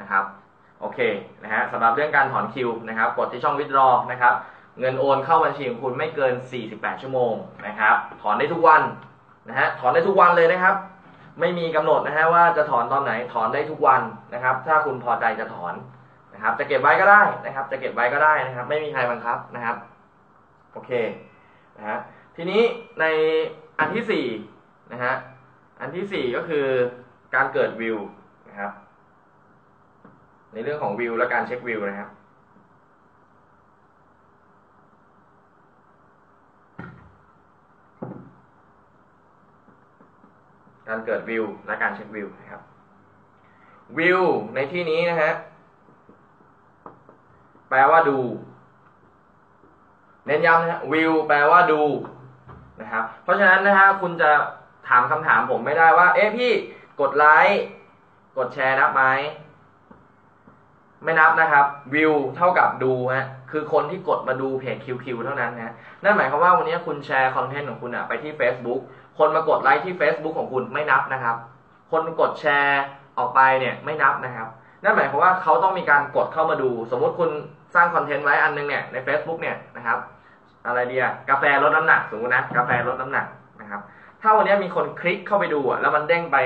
นะครับ โอเคนะฮะสำหรับเรื่องการถอนคิวนะครับ กดที่ช่องวิดรอนะครับ เงินโอนเข้าบัญชีของคุณไม่เกิน 48 ชั่วโมงนะครับ ถอนได้ทุกวันนะฮะถอนได้ทุกวันเลยนะครับ ไม่มีกำหนดนะฮะว่าจะถอนตอนไหนถอนได้ทุกวันนะครับ ถ้าคุณพอใจจะถอน นะครับ จะเก็บไว้ก็ได้นะครับ จะเก็บไว้ก็ได้นะครับ ไม่มีใครบังคับนะครับ โอเคนะฮะทีนี้ในอันที่สี่นะฮะอันที่สี่ก็คือการเกิดวิวนะครับ ในเรื่องของวิวและการเช็ควิวนะครับการเกิดวิวและการเช็ควิวนะครับวิวในที่นี้นะฮะ แปลว่าดู เน้นย้ำนะฮะวิวแปลว่าดูนะครับ เพราะฉะนั้นนะฮะคุณจะถามคำถามผมไม่ได้ว่า เอ๊ะพี่กดไลค์กดแชร์นับไหมไม่นับนะครับวิวเท่ากับดูฮะคือคนที่กดมาดูเพจ QQ เท่านั้นนะนั่นหมายความว่าวันนี้คุณแชร์คอนเทนต์ของคุณอะไปที่ Facebook คนมากดไลค์ที่ Facebook ของคุณไม่นับนะครับ คนกดแชร์ออกไปเนี่ยไม่นับนะครับ นั่นหมายความว่าเขาต้องมีการกดเข้ามาดู สมมติคุณ สร้างคอนเทนต์ไว้อันนึงเนี่ยใน Facebook เนี่ยนะครับ อะไรเดียกาแฟลดน้ำหนักสมมตินะกาแฟลดน้ำหนักนะครับ ถ้าวันนี้มีคนคลิกเข้าไปดูอะแล้วมันเด้งไป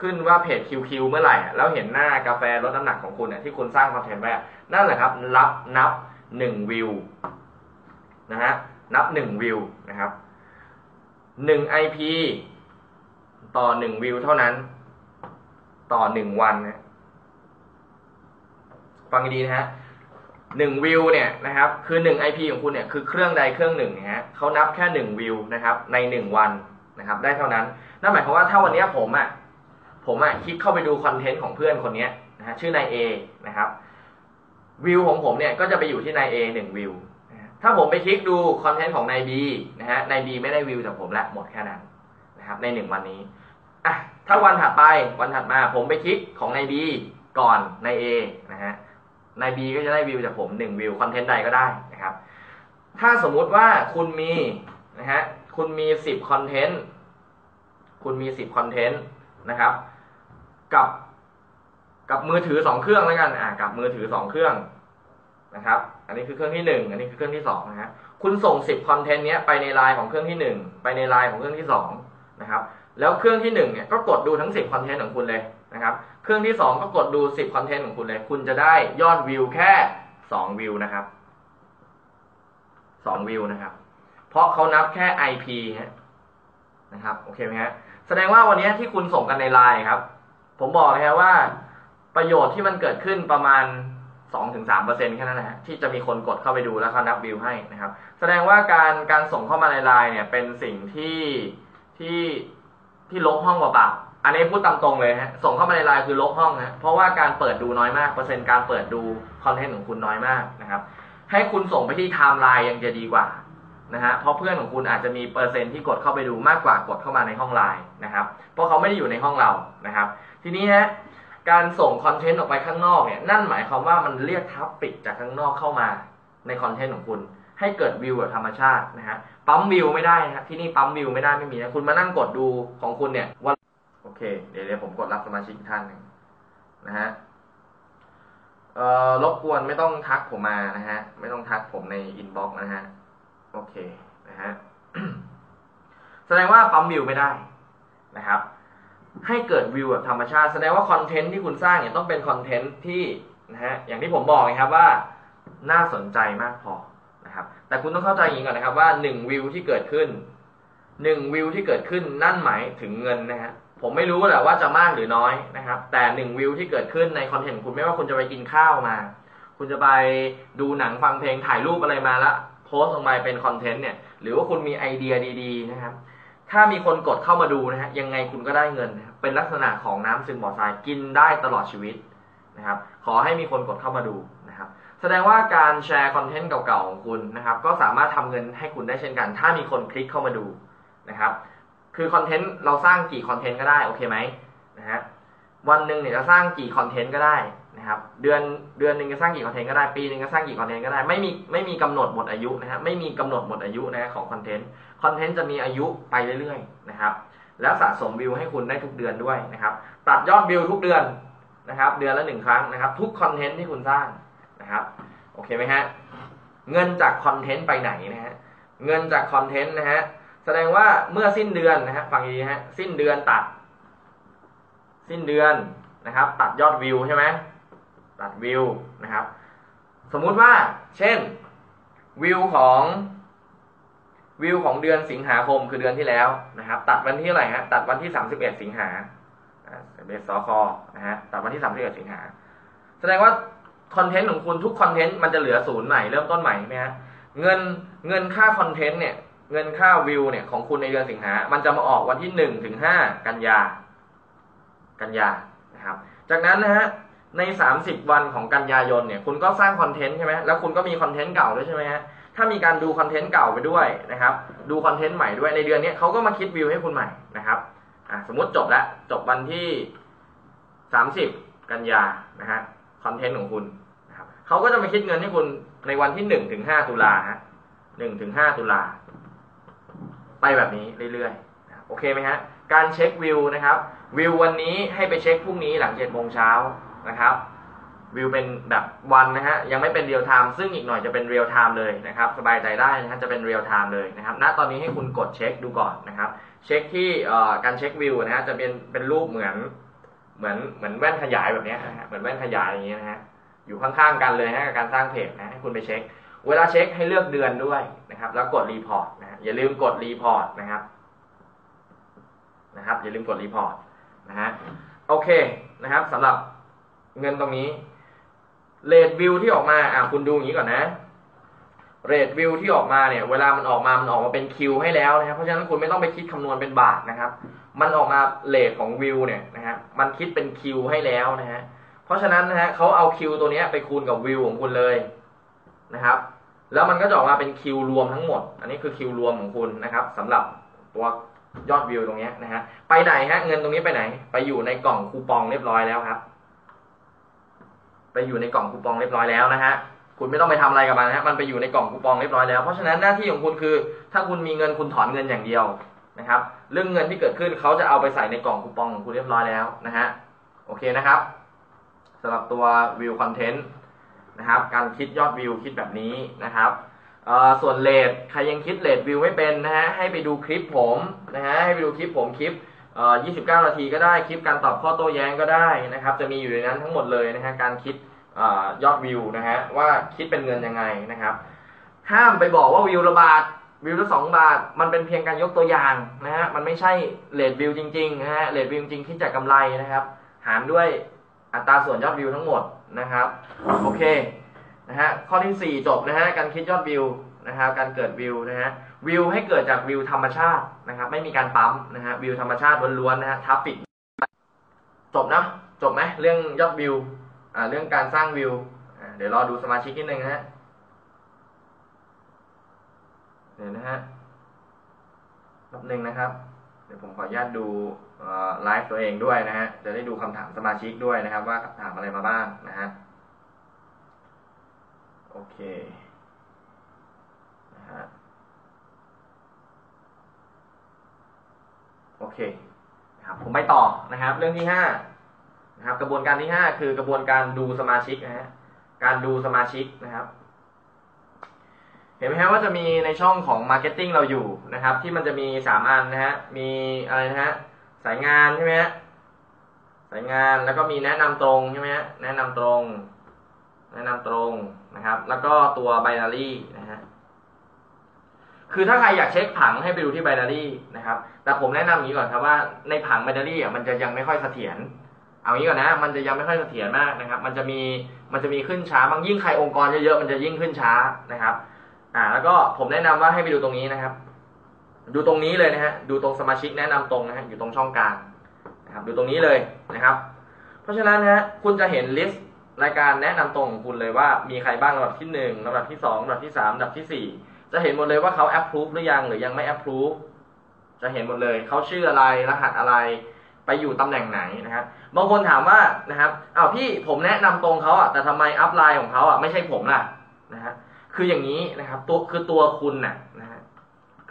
ขึ้นว่าเพจ QQ เมื่อไหร่แล้วเห็นหน้ากาแฟลดน้ำหนักของคุณเนี่ยที่คุณสร้างคอนเทนต์ไว้นั่นแหละครับ รับนับหนึ่งวิวนะฮะนับหนึ่งวิวนะครับหนึ่ง IP ต่อหนึ่งวิวเท่านั้น ต่อหนึ่งวันนะฟังดีนะฮะ หนึ่งวิวเนี่ยนะครับคือหนึ่ง IP ของคุณเนี่ยคือเครื่องใดเครื่องหนึ่งนะฮะเขานับแค่หนึ่งวิวนะครับในหนึ่งวันนะครับได้เท่านั้นนั่นหมายความว่าถ้าวันนี้ผมอะผมอะคลิกเข้าไปดูคอนเทนต์ของเพื่อนคนนี้นะฮะชื่อนายเอนะครับวิวของผมเนี่ยก็จะไปอยู่ที่นายเอหนึ่งวิวถ้าผมไปคลิกดูคอนเทนต์ของนายบีนะฮะนายบีไม่ได้วิวจากผมละหมดแค่นั้นนะครับในหนึ่งวันนี้อะถ้าวันถัดไปวันถัดมาผมไปคลิกของนายบีก่อนนายเอนะฮะ นายบีก็จะได้วิวจากผมหนึ่งวิวคอนเทนต์ใดก็ได้นะครับ ถ้าสมมุติว่าคุณมีนะฮะคุณมีสิบคอนเทนต์คุณมีสิบคอนเทนต์นะครับ กับกับมือถือสองเครื่องแล้วกันอ่ากับมือถือสองเครื่องนะครับ อันนี้คือเครื่องที่หนึ่งอันนี้คือเครื่องที่สองนะฮะคุณส่งสิบคอนเทนต์เนี้ยไปในไลน์ของเครื่องที่หนึ่งไปในไลน์ของเครื่องที่สองนะครับ แล้วเครื่องที่หนึ่งเนี่ยก็กดดูทั้งสิบคอนเทนต์ของคุณเลย นะครับเครื่องที่สองก็กดดูสิบคอนเทนต์ของคุณเลย คุณจะได้ยอดวิวแค่สองวิวนะครับสองวิวนะครับ เพราะเขานับแค่ IP ฮะนะครับ โอเคไหมฮะ แสดงว่าวันนี้ที่คุณส่งกันในไลน์ครับ ผมบอกเลยครับว่า ประโยชน์ที่มันเกิดขึ้นประมาณ 2-3%แค่นั้นนะฮะที่จะมีคนกดเข้าไปดูแล้วเขานับวิวให้นะครับ แสดงว่าการการส่งเข้ามาในไลน์เนี่ยเป็นสิ่งที่ที่ที่รกห้องเปล่าๆ อันนี้พูดตามตรงเลยฮะ ส่งเข้ามาในไลน์คือรกห้องฮะ เพราะว่าการเปิดดูน้อยมาก เปอร์เซ็นต์การเปิดดูคอนเทนต์ของคุณน้อยมากนะครับ ให้คุณส่งไปที่ไทม์ไลน์ยังจะดีกว่านะฮะ เพราะเพื่อนของคุณอาจจะมีเปอร์เซ็นต์ที่กดเข้าไปดูมากกว่ากดเข้ามาในห้องไลน์นะครับ เพราะเขาไม่ได้อยู่ในห้องเรา นะครับ ทีนี้ฮะ การส่งคอนเทนต์ออกไปข้างนอกเนี่ย นั่นหมายความว่ามันเรียก traffic จากข้างนอกเข้ามาในคอนเทนต์ของคุณ ให้เกิดวิวแบบธรรมชาตินะฮะ ปั๊มวิวไม่ได้นะที่นี่ปั๊มวิวไม่ได้ไม่มีนะ คุณมานั่งกดดูของคุณเนี่ยวัน โอเค เดี๋ยวผมกดรับสมาชิกท่านหนึ่งนะฮะเอ่อรบกวนไม่ต้องทักผมมานะฮะ ไม่ต้องทักผมใน inbox นะฮะ โอเคนะฮะ แสดงว่าปั๊มวิวไม่ได้นะครับ ให้เกิดวิวแบบธรรมชาติ แสดงว่าคอนเทนต์ที่คุณสร้างเนี่ยต้องเป็นคอนเทนต์ที่นะฮะ อย่างที่ผมบอกไงครับว่าน่าสนใจมากพอนะครับ แต่คุณต้องเข้าใจอย่างนี้ก่อนนะครับว่าหนึ่งวิวที่เกิดขึ้นหนึ่งวิวที่เกิดขึ้นนั่นหมายถึงเงินนะฮะ ผมไม่รู้แหละว่าจะมากหรือน้อยนะครับ แต่หนึ่งวิวที่เกิดขึ้นในคอนเทนต์คุณไม่ว่าคุณจะไปกินข้าวมา คุณจะไปดูหนังฟังเพลงถ่ายรูปอะไรมาแล้วโพสต์ลงไปเป็นคอนเทนต์เนี่ย หรือว่าคุณมีไอเดียดีๆนะครับ ถ้ามีคนกดเข้ามาดูนะฮะยังไงคุณก็ได้เงิน เป็นลักษณะของน้ำซึมบ่อทรายกินได้ตลอดชีวิตนะครับ ขอให้มีคนกดเข้ามาดูนะครับ แสดงว่าการแชร์คอนเทนต์เก่าๆของคุณนะครับ ก็สามารถทำเงินให้คุณได้เช่นกัน ถ้ามีคนคลิกเข้ามาดูนะครับ คือคอนเทนต์เราสร้างกี่คอนเทนต์ก็ได้โอเคไหมนะฮะวันหนึ่งเนี่ยจะสร้างกี่คอนเทนต์ก็ได้นะครับ เดือนเดือนหนึ่งจะสร้างกี่คอนเทนต์ก็ได้ปีหนึ่งจะสร้างกี่คอนเทนต์ก็ได้ไม่มีไม่มีกำหนดหมดอายุนะฮะไม่มีกำหนดหมดอายุนะของคอนเทนต์คอนเทนต์จะมีอายุไปเรื่อยๆนะครับแล้วสะสมวิวให้คุณได้ทุกเดือนด้วยนะครับตัดยอดวิวทุกเดือนนะครับ เดือนละหนึ่งครั้งนะครับ ทุกคอนเทนต์ที่คุณสร้างนะครับโอเคไหมฮะเงินจากคอนเทนต์ไปไหนนะฮะเงินจากคอนเทนต์นะฮะ แสดงว่าเมื่อสิ้นเดือนนะฮะฟังดีฮะสิ้นเดือนตัด สิ้นเดือนนะครับ ตัดยอดวิวใช่ไหมตัดวิวนะครับ สมมุติว่า เช่นวิวของวิวของเดือนสิงหาคมคือเดือนที่แล้วนะครับ ตัดวันที่อะไรฮะตัดวันที่31สิบเอ็ดสิงหาเบสอคอนะฮะตัดวันที่31สิบเอ็ดสิงหาแสดงว่าคอนเทนต์ของคุณทุกคอนเทนต์มันจะเหลือศูนย์ใหม่เริ่มต้นใหม่ใช่ไหมฮะเงินเงินค่าคอนเทนต์เนี่ย เงินค่าวิวเนี่ยของคุณในเดือนสิงหา มันจะมาออกวันที่1ถึง5กันยา กันยานะครับ จากนั้นนะฮะใน 30 วันของกันยายนเนี่ยคุณก็สร้างคอนเทนต์ใช่ไหมแล้วคุณก็มีคอนเทนต์เก่าด้วยใช่ไหมฮะถ้ามีการดูคอนเทนต์เก่าไปด้วยนะครับ ดูคอนเทนต์ใหม่ด้วยในเดือนนี้เขาก็มาคิดวิวให้คุณใหม่นะครับอ่าสมมติจบแล้วจบวันที่ 30 กันยานะฮะคอนเทนต์ของคุณนะครับเขาก็จะมาคิดเงินให้คุณในวันที่1ถึง5ตุลาฮะ1ถึง5ตุลา ไปแบบนี้เรื่อยๆ โอเคไหมฮะ การเช็ควิวนะครับ วิววันนี้ให้ไปเช็คพรุ่งนี้หลังเจ็ดโมงเช้านะครับ วิวเป็นแบบวันนะฮะ ยังไม่เป็น real-time ซึ่งอีกหน่อยจะเป็น real-time เลยนะครับ สบายใจได้นะฮะ จะเป็น real-time เลยนะครับ ณ ตอนนี้ให้คุณกดเช็คดูก่อนนะครับ เช็คที่การเช็ควิวนะฮะ จะเป็นเป็นรูปเหมือนเหมือนเหมือนแว่นขยายแบบนี้นะฮะ เหมือนแว่นขยายอย่างนี้นะฮะ อยู่ข้างๆกันเลยนะการสร้างเพจนะ ให้คุณไปเช็ค เวลาเช็คให้เลือกเดือนด้วยนะครับ แล้วกด report อย่าลืมกด report นะครับ นะครับ อย่าลืมกด report นะฮะโอเคนะครับสำหรับเงินตรงนี้ rate วิวที่ออกมาอะคุณดูอย่างนี้ก่อนนะ rate วิวที่ออกมาเนี่ย เวลามันออกมามันออกมาเป็นคิวให้แล้วนะครับ เพราะฉะนั้นคุณไม่ต้องไปคิดคำนวณเป็นบาทนะครับ มันออกมา rate ของวิวเนี่ยนะฮะมันคิดเป็นคิวให้แล้วนะฮะเพราะฉะนั้นนะฮะเขาเอาคิวตัวนี้ไปคูณกับวิวของคุณเลยนะครับ แล้วมันก็จะออกมาเป็นคิวรวมทั้งหมด อันนี้คือคิวรวมของคุณนะครับสำหรับตัวยอดวิวตรงนี้นะฮะ ไปไหนฮะ เงินตรงนี้ไปไหน ไปอยู่ในกล่องคูปองเรียบร้อยแล้วครับ ไปอยู่ในกล่องคูปองเรียบร้อยแล้วนะฮะ คุณไม่ต้องไปทำอะไรกับมันนะฮะ มันไปอยู่ในกล่องคูปองเรียบร้อยแล้ว เพราะฉะนั้นหน้าที่ของคุณคือ ถ้าคุณมีเงินคุณถอนเงินอย่างเดียวนะครับ เรื่องเงินที่เกิดขึ้นเขาจะเอาไปใส่ในกล่องคูปองของคุณเรียบร้อยแล้วนะฮะ โอเคนะครับสำหรับตัววิวคอนเทนต์ นะครับ การคิดยอดวิวคิดแบบนี้นะครับส่วนเลทใครยังคิดเลทวิวไม่เป็นนะฮะให้ไปดูคลิปผมนะฮะให้ไปดูคลิปผมคลิป29 นาทีก็ได้คลิปการตอบข้อโต้แย้งก็ได้นะครับ จะมีอยู่ในนั้นทั้งหมดเลยนะฮะการคิดยอดวิวนะฮะว่าคิดเป็นเงินยังไงนะครับ ห้ามไปบอกว่าวิวละบาทวิวละสองบาท มันเป็นเพียงการยกตัวอย่างนะฮะมันไม่ใช่เลทวิวจริงๆนะฮะเลทวิวจริงคิดจากกำไรนะครับ หารด้วยอัตราส่วนยอดวิวทั้งหมด นะครับ โอเคนะฮะข้อที่ 4 จบนะฮะการคิดยอดวิวนะครับการเกิดวิวนะฮะวิวให้เกิดจากวิวธรรมชาตินะครับ ไม่มีการปั๊มนะฮะวิวธรรมชาติล้วนๆนะฮะทับปิดจบนะจบไหมเรื่องยอดวิวอ่าเรื่องการสร้างวิวเดี๋ยวรอดูสมาชิกนิดนึงนะฮะเดี๋ยวนะฮะแป๊บนึงนะครับ เดี๋ยวผมขออนุญาตดู ไลฟ์ตัวเองด้วยนะฮะ จะได้ดูคำถามสมาชิกด้วยนะครับ ว่าถามอะไรมาบ้างนะฮะ โอเคนะฮะโอเคนะครับผมไปต่อนะครับ เรื่องที่ห้านะครับ กระบวนการที่ห้าคือกระบวนการดูสมาชิกนะฮะการดูสมาชิกนะครับ เห็นไหมฮะว่าจะมีในช่องของ Marketing เราอยู่นะครับ ที่มันจะมีสามอันนะฮะมีอะไรนะฮะ สายงานใช่ไหมฮะสายงานแล้วก็มีแนะนำตรงใช่ไหมฮะแนะนำตรง แนะนำตรงนะครับ แล้วก็ตัว binary นะฮะคือถ้าใครอยากเช็คผังให้ไปดูที่ binary นะครับ แต่ผมแนะนำอย่างนี้ก่อนครับว่าในผัง binary อะมันจะยังไม่ค่อยเสถียรเอางี้ก่อนนะ มันจะยังไม่ค่อยเสถียรมากนะครับ มันจะมีมันจะมีขึ้นช้าบางยิ่งใครองค์กรเยอะๆมันจะยิ่งขึ้นช้านะครับ อ่า แล้วก็ผมแนะนำว่าให้ไปดูตรงนี้นะครับ ดูตรงนี้เลยนะฮะดูตรงสมาชิกแนะนำตรงนะฮะอยู่ตรงช่องกลางนะครับดูตรงนี้เลยนะครับ เพราะฉะนั้นนะฮะคุณจะเห็นลิสต์รายการแนะนำตรงของคุณเลยว่ามีใครบ้างลำดับที่หนึ่งลำดับที่สองลำดับที่สามลำดับที่สี่จะเห็นหมดเลยว่าเขา approve หรือยังหรือยังไม่ approve จะเห็นหมดเลยเขาชื่ออะไรรหัสอะไรไปอยู่ตำแหน่งไหนนะครับบางคนถามว่านะครับอ้าวพี่ผมแนะนำตรงเขาอะแต่ทำไมอัพไลน์ของเขาอะไม่ใช่ผมล่ะนะฮะคืออย่างนี้นะครับตัวคือตัวคุณน่ะนะฮะ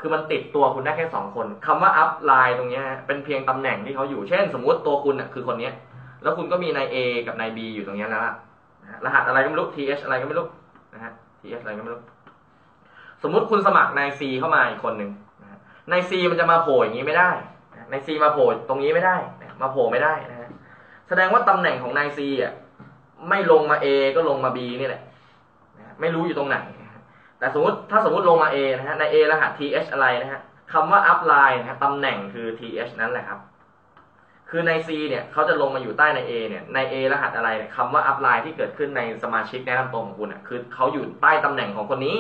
คือมันติดตัวคุณได้แค่สองคนคำว่าอัพไลน์ตรงเนี้ยเป็นเพียงตำแหน่งที่เขาอยู่ เช่น สมมุติตัวคุณน่ะคือคนเนี้ย แล้วคุณก็มีนาย A กับนาย B อยู่ตรงเนี้ยแล้วล่ะนะฮะรหัสอะไรก็ไม่รู้ TH อะไรก็ไม่รู้นะฮะ TH อะไรก็ไม่รู้ สมมุติคุณสมัครนาย C เข้ามาอีกคนหนึ่งนาย C มันจะมาโผล่อย่างนี้ไม่ได้นะนาย C มาโผล่ตรงนี้ไม่ได้ มาโผล่ไม่ได้นะฮะ แสดงว่าตำแหน่งของนาย C อะไม่ลงมา A ก็ลงมา B นี่แหละ ไม่รู้อยู่ตรงไหน แต่สมมติถ้าสมมติลงมา A นะฮะใน A รหัส TH อะไรนะฮะคำว่า upline นะฮะตำแหน่งคือ TH นั่นแหละครับ คือใน C เนี่ยเขาจะลงมาอยู่ใต้ใน A เนี่ยใน A รหัสอะไรเนี่ยคำว่า upline ที่เกิดขึ้นในสมาชิกแนะนำตรงของคุณอะคือเขาอยู่ใต้ตำแหน่งของคนนี้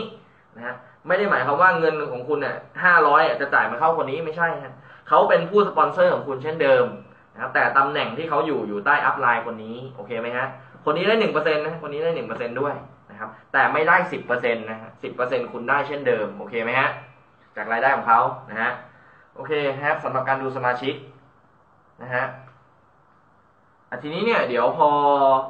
นะฮะไม่ได้หมายความว่าเงินของคุณเนี่ยห้าร้อยจะจ่ายมาเข้าคนนี้ไม่ใช่ฮะเขาเป็นผู้สปอนเซอร์ของคุณเช่นเดิมนะครับแต่ตำแหน่งที่เขาอยู่อยู่ใต้ upline คนนี้โอเคไหมฮะคนนี้ได้หนึ่งเปอร์เซ็นต์นะคนนี้ได้หนึ่งเปอร์เซ็นต์ด้วย นะครับ แต่ไม่ได้สิบเปอร์เซ็นต์นะฮะสิบเปอร์เซ็นต์คุณได้เช่นเดิม โอเคไหมฮะ จากรายได้ของเขานะฮะ โอเคครับสำหรับการดูสมาชิกนะฮะอะทีนี้เนี่ยเดี๋ยวพอ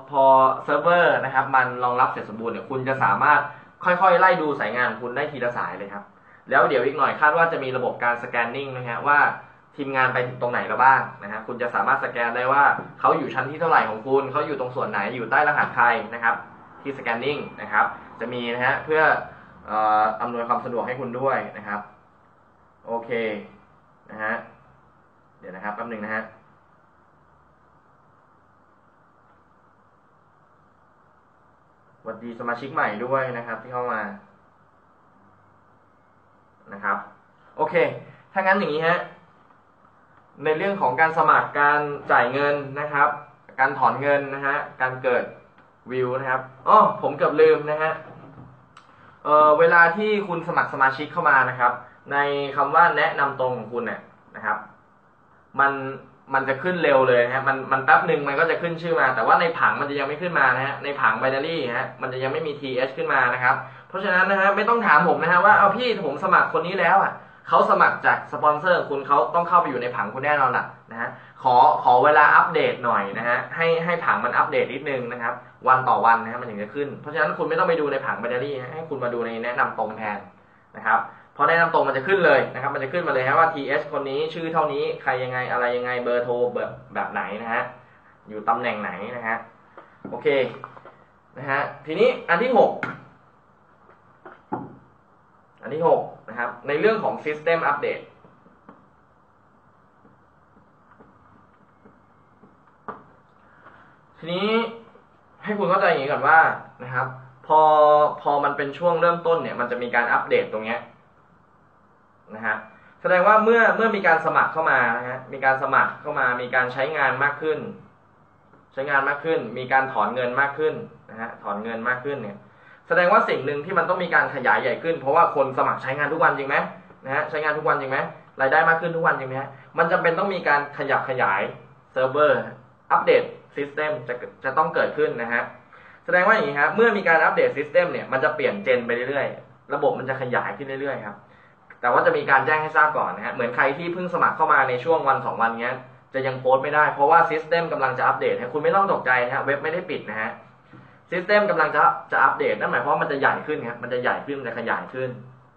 พอเซิร์ฟเวอร์นะครับ มันรองรับเสร็จสมบูรณ์เนี่ยคุณจะสามารถค่อยๆ ไล่ดูสายงานคุณได้ทีละสายเลยครับ แล้วเดี๋ยวอีกหน่อยคาดว่าจะมีระบบการ scanning นะฮะว่าทีมงานไปถึงตรงไหนแล้วบ้างนะฮะคุณจะสามารถสแกนได้ว่าเขาอยู่ชั้นที่เท่าไหร่ของคุณเขาอยู่ตรงส่วนไหนอยู่ใต้รหัสใครนะครับ ที่ scanning นะครับ จะมีนะฮะเพื่ออำนวยความสะดวกให้คุณด้วยนะครับ โอเคนะฮะเดี๋ยวนะครับแป๊บหนึ่งนะฮะสวัสดีสมาชิกใหม่ด้วยนะครับที่เข้ามานะครับ โอเค ถ้างั้นอย่างนี้ฮะในเรื่องของการสมัครการจ่ายเงินนะครับ การถอนเงินนะฮะการเกิด วิวนะครับอ๋อผมเกือบลืมนะฮะเออเวลาที่คุณสมัครสมาชิกเข้ามานะครับ ในคำว่าแนะนำตรงของคุณเนี่ยนะครับ มันมันจะขึ้นเร็วเลยฮะมันมันแป๊บหนึ่งมันก็จะขึ้นชื่อมา แต่ว่าในผังมันจะยังไม่ขึ้นมานะฮะในผัง binary ฮะมันจะยังไม่มี th ขึ้นมานะครับ เพราะฉะนั้นนะฮะไม่ต้องถามผมนะฮะว่าเอาพี่ผมสมัครคนนี้แล้วอะ เขาสมัครจากสปอนเซอร์คุณเขาต้องเข้าไปอยู่ในผังคุณแน่นอนล่ะนะฮะขอขอเวลาอัปเดตหน่อยนะฮะให้ให้ผังมันอัปเดตนิดนึงนะครับ วันต่อวันนะฮะมันถึงจะขึ้น เพราะฉะนั้นคุณไม่ต้องไปดูในผัง binary นะให้คุณมาดูในแนะนำตรงแทนนะครับพอแนะนำตรงมันจะขึ้นเลยนะครับมันจะขึ้นมาเลยฮะว่า TS คนนี้ชื่อเท่านี้ใครยังไงอะไรยังไงเบอร์โทรแบบแบบไหนนะฮะอยู่ตำแหน่งไหนนะฮะโอเคนะฮะทีนี้อันที่หก นที่หกนะครับ ในเรื่องของ System Update ทีนี้ให้คุณเข้าใจอย่างนี้ก่อนว่านะครับ พอพอมันเป็นช่วงเริ่มต้นเนี่ย มันจะมีการอัปเดตตรงเนี้ยนะฮะแสดงว่าเมื่อเมื่อมีการสมัครเข้ามานะฮะมีการสมัครเข้ามา มีการใช้งานมากขึ้น ใช้งานมากขึ้น มีการถอนเงินมากขึ้นนะฮะถอนเงินมากขึ้นเนี่ย แสดงว่าสิ่งหนึ่งที่มันต้องมีการขยายใหญ่ขึ้น เพราะว่าคนสมัครใช้งานทุกวันจริงไหมนะฮะใช้งานทุกวันจริงไหมรายได้มากขึ้นทุกวันจริงไหมฮะมันจำเป็นต้องมีการขยับขยายเซิร์ฟเวอร์ update system จะจะต้องเกิดขึ้นนะฮะแสดงว่าอย่างนี้ครับเมื่อมีการ update system เนี่ยมันจะเปลี่ยน gen ไปเรื่อยๆ ระบบมันจะขยายขึ้นเรื่อยๆครับแต่ว่าจะมีการแจ้งให้ทราบก่อนนะฮะเหมือนใครที่เพิ่งสมัครเข้ามาในช่วงวันสองวันเนี้ยจะยังโพสต์ไม่ได้เพราะว่า system กำลังจะอัปเดตนะคุณไม่ต้องตกใจนะฮะเว็บไม่ได้ปิดนะฮะ system กำลังจะจะอัปเดตนั่นหมายความว่ามันจะใหญ่ขึ้นครับมันจะใหญ่ขึ้นมันจะขยายขึ้น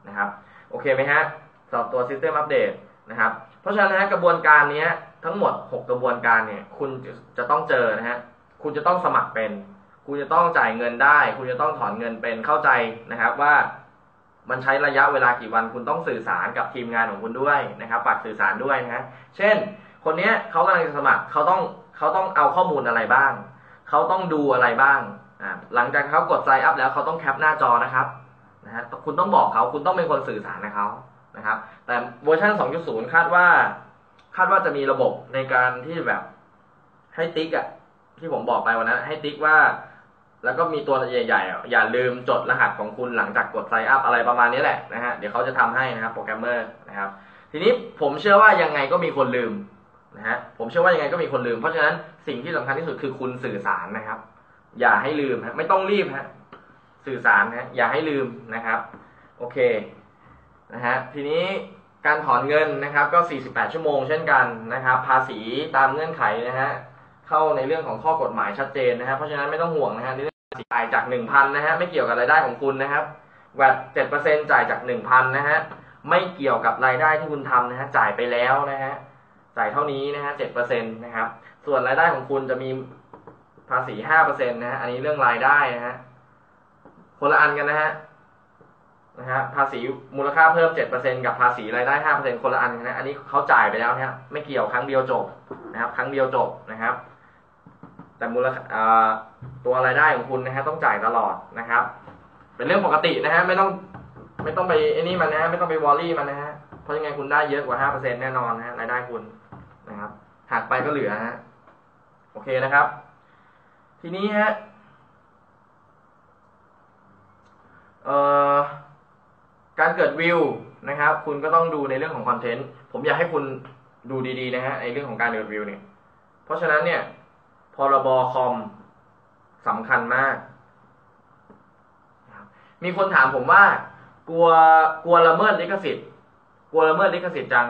นะครับ โอเคไหมฮะสำหรับตัวซิสเต็มอัปเดตนะครับ เพราะฉะนั้นนะฮะกระบวนการนี้ทั้งหมด 6 กระบวนการเนี่ย คุณจะจะต้องเจอนะฮะคุณจะต้องสมัครเป็น คุณจะต้องจ่ายเงินได้ คุณจะต้องถอนเงินเป็นเข้าใจนะครับว่ามันใช้ระยะเวลากี่วันคุณต้องสื่อสารกับทีมงานของคุณด้วยนะครับฝากสื่อสารด้วยนะฮะเช่น คนเนี้ยเขากำลังจะสมัครเขาต้องเขาต้องเอาข้อมูลอะไรบ้าง เขาต้องดูอะไรบ้าง หลังจากเขากดไซน์อัพแล้วเขาต้องแคปหน้าจอนะครับนะฮะคุณต้องบอกเขาคุณต้องเป็นคนสื่อสารกับเขานะครับ แต่เวอร์ชัน2.0 คาดว่า คาดว่าจะมีระบบในการที่แบบให้ติ๊กอะที่ผมบอกไปวันนั้นให้ติ๊กว่า แล้วก็มีตัวใหญ่ๆ อย่าลืมจดรหัสของคุณหลังจากกด sign up อะไรประมาณนี้แหละนะฮะเดี๋ยวเขาจะทำให้นะครับโปรแกรมเมอร์นะครับ ทีนี้ผมเชื่อว่ายังไงก็มีคนลืมนะฮะผมเชื่อว่ายังไงก็มีคนลืม เพราะฉะนั้นสิ่งที่สำคัญที่สุดคือคุณสื่อสารนะครับ อย่าให้ลืมฮะไม่ต้องรีบฮะสื่อสารนะอย่าให้ลืมนะครับ โอเคนะฮะทีนี้การถอนเงินนะครับก็ 48 ชั่วโมงเช่นกันนะครับ ภาษีตามเงื่อนไขนะฮะเข้าในเรื่องของข้อกฎหมายชัดเจนนะฮะเพราะฉะนั้นไม่ต้องห่วงนะฮะในเรื่องภาษีจ่ายจาก 1,000 นะฮะไม่เกี่ยวกับรายได้ของคุณนะครับแวด7%จ่ายจาก 1,000 นะฮะไม่เกี่ยวกับรายได้ที่คุณทำนะฮะจ่ายไปแล้วนะฮะจ่ายเท่านี้นะฮะ7%นะครับส่วนรายได้ของคุณจะมี ภาษี5%นนะฮะ อันนี้เรื่องรายได้นะฮะ คนละอันกันนะฮะ นะฮะ ภาษีมูลค่าเพิ่ม7%กับภาษีรายได้5%คนละอันนะ อันนี้เขาจ่ายไปแล้วนะครับไม่เกี่ยวครั้งเดียวจบนะครับ ครั้งเดียวจบนะครับ แต่มูลค่าตัวรายได้ของคุณนะฮะต้องจ่ายตลอดนะครับ เป็นเรื่องปกตินะฮะ ไม่ต้อง ไม่ต้องไปไอ้นี่มันนะฮะ ไม่ต้องไปวอรี่มันนะฮะ เพราะยังไงคุณได้เยอะกว่า5%แน่นอนนะฮะ รายได้คุณนะครับ หักไปก็เหลือฮะ โอเคนะครับ ทีนี้ฮะการเกิดวิวนะครับ คุณก็ต้องดูในเรื่องของคอนเทนต์ผมอยากให้คุณดูดีๆนะฮะในเรื่องของการเกิดวิวเนี่ย เพราะฉะนั้นเนี่ยพรบคอมสำคัญมาก มีคนถามผมว่า กลัวกลัวละเมิดลิขสิทธิ์ กลัวละเมิดลิขสิทธิ์จัง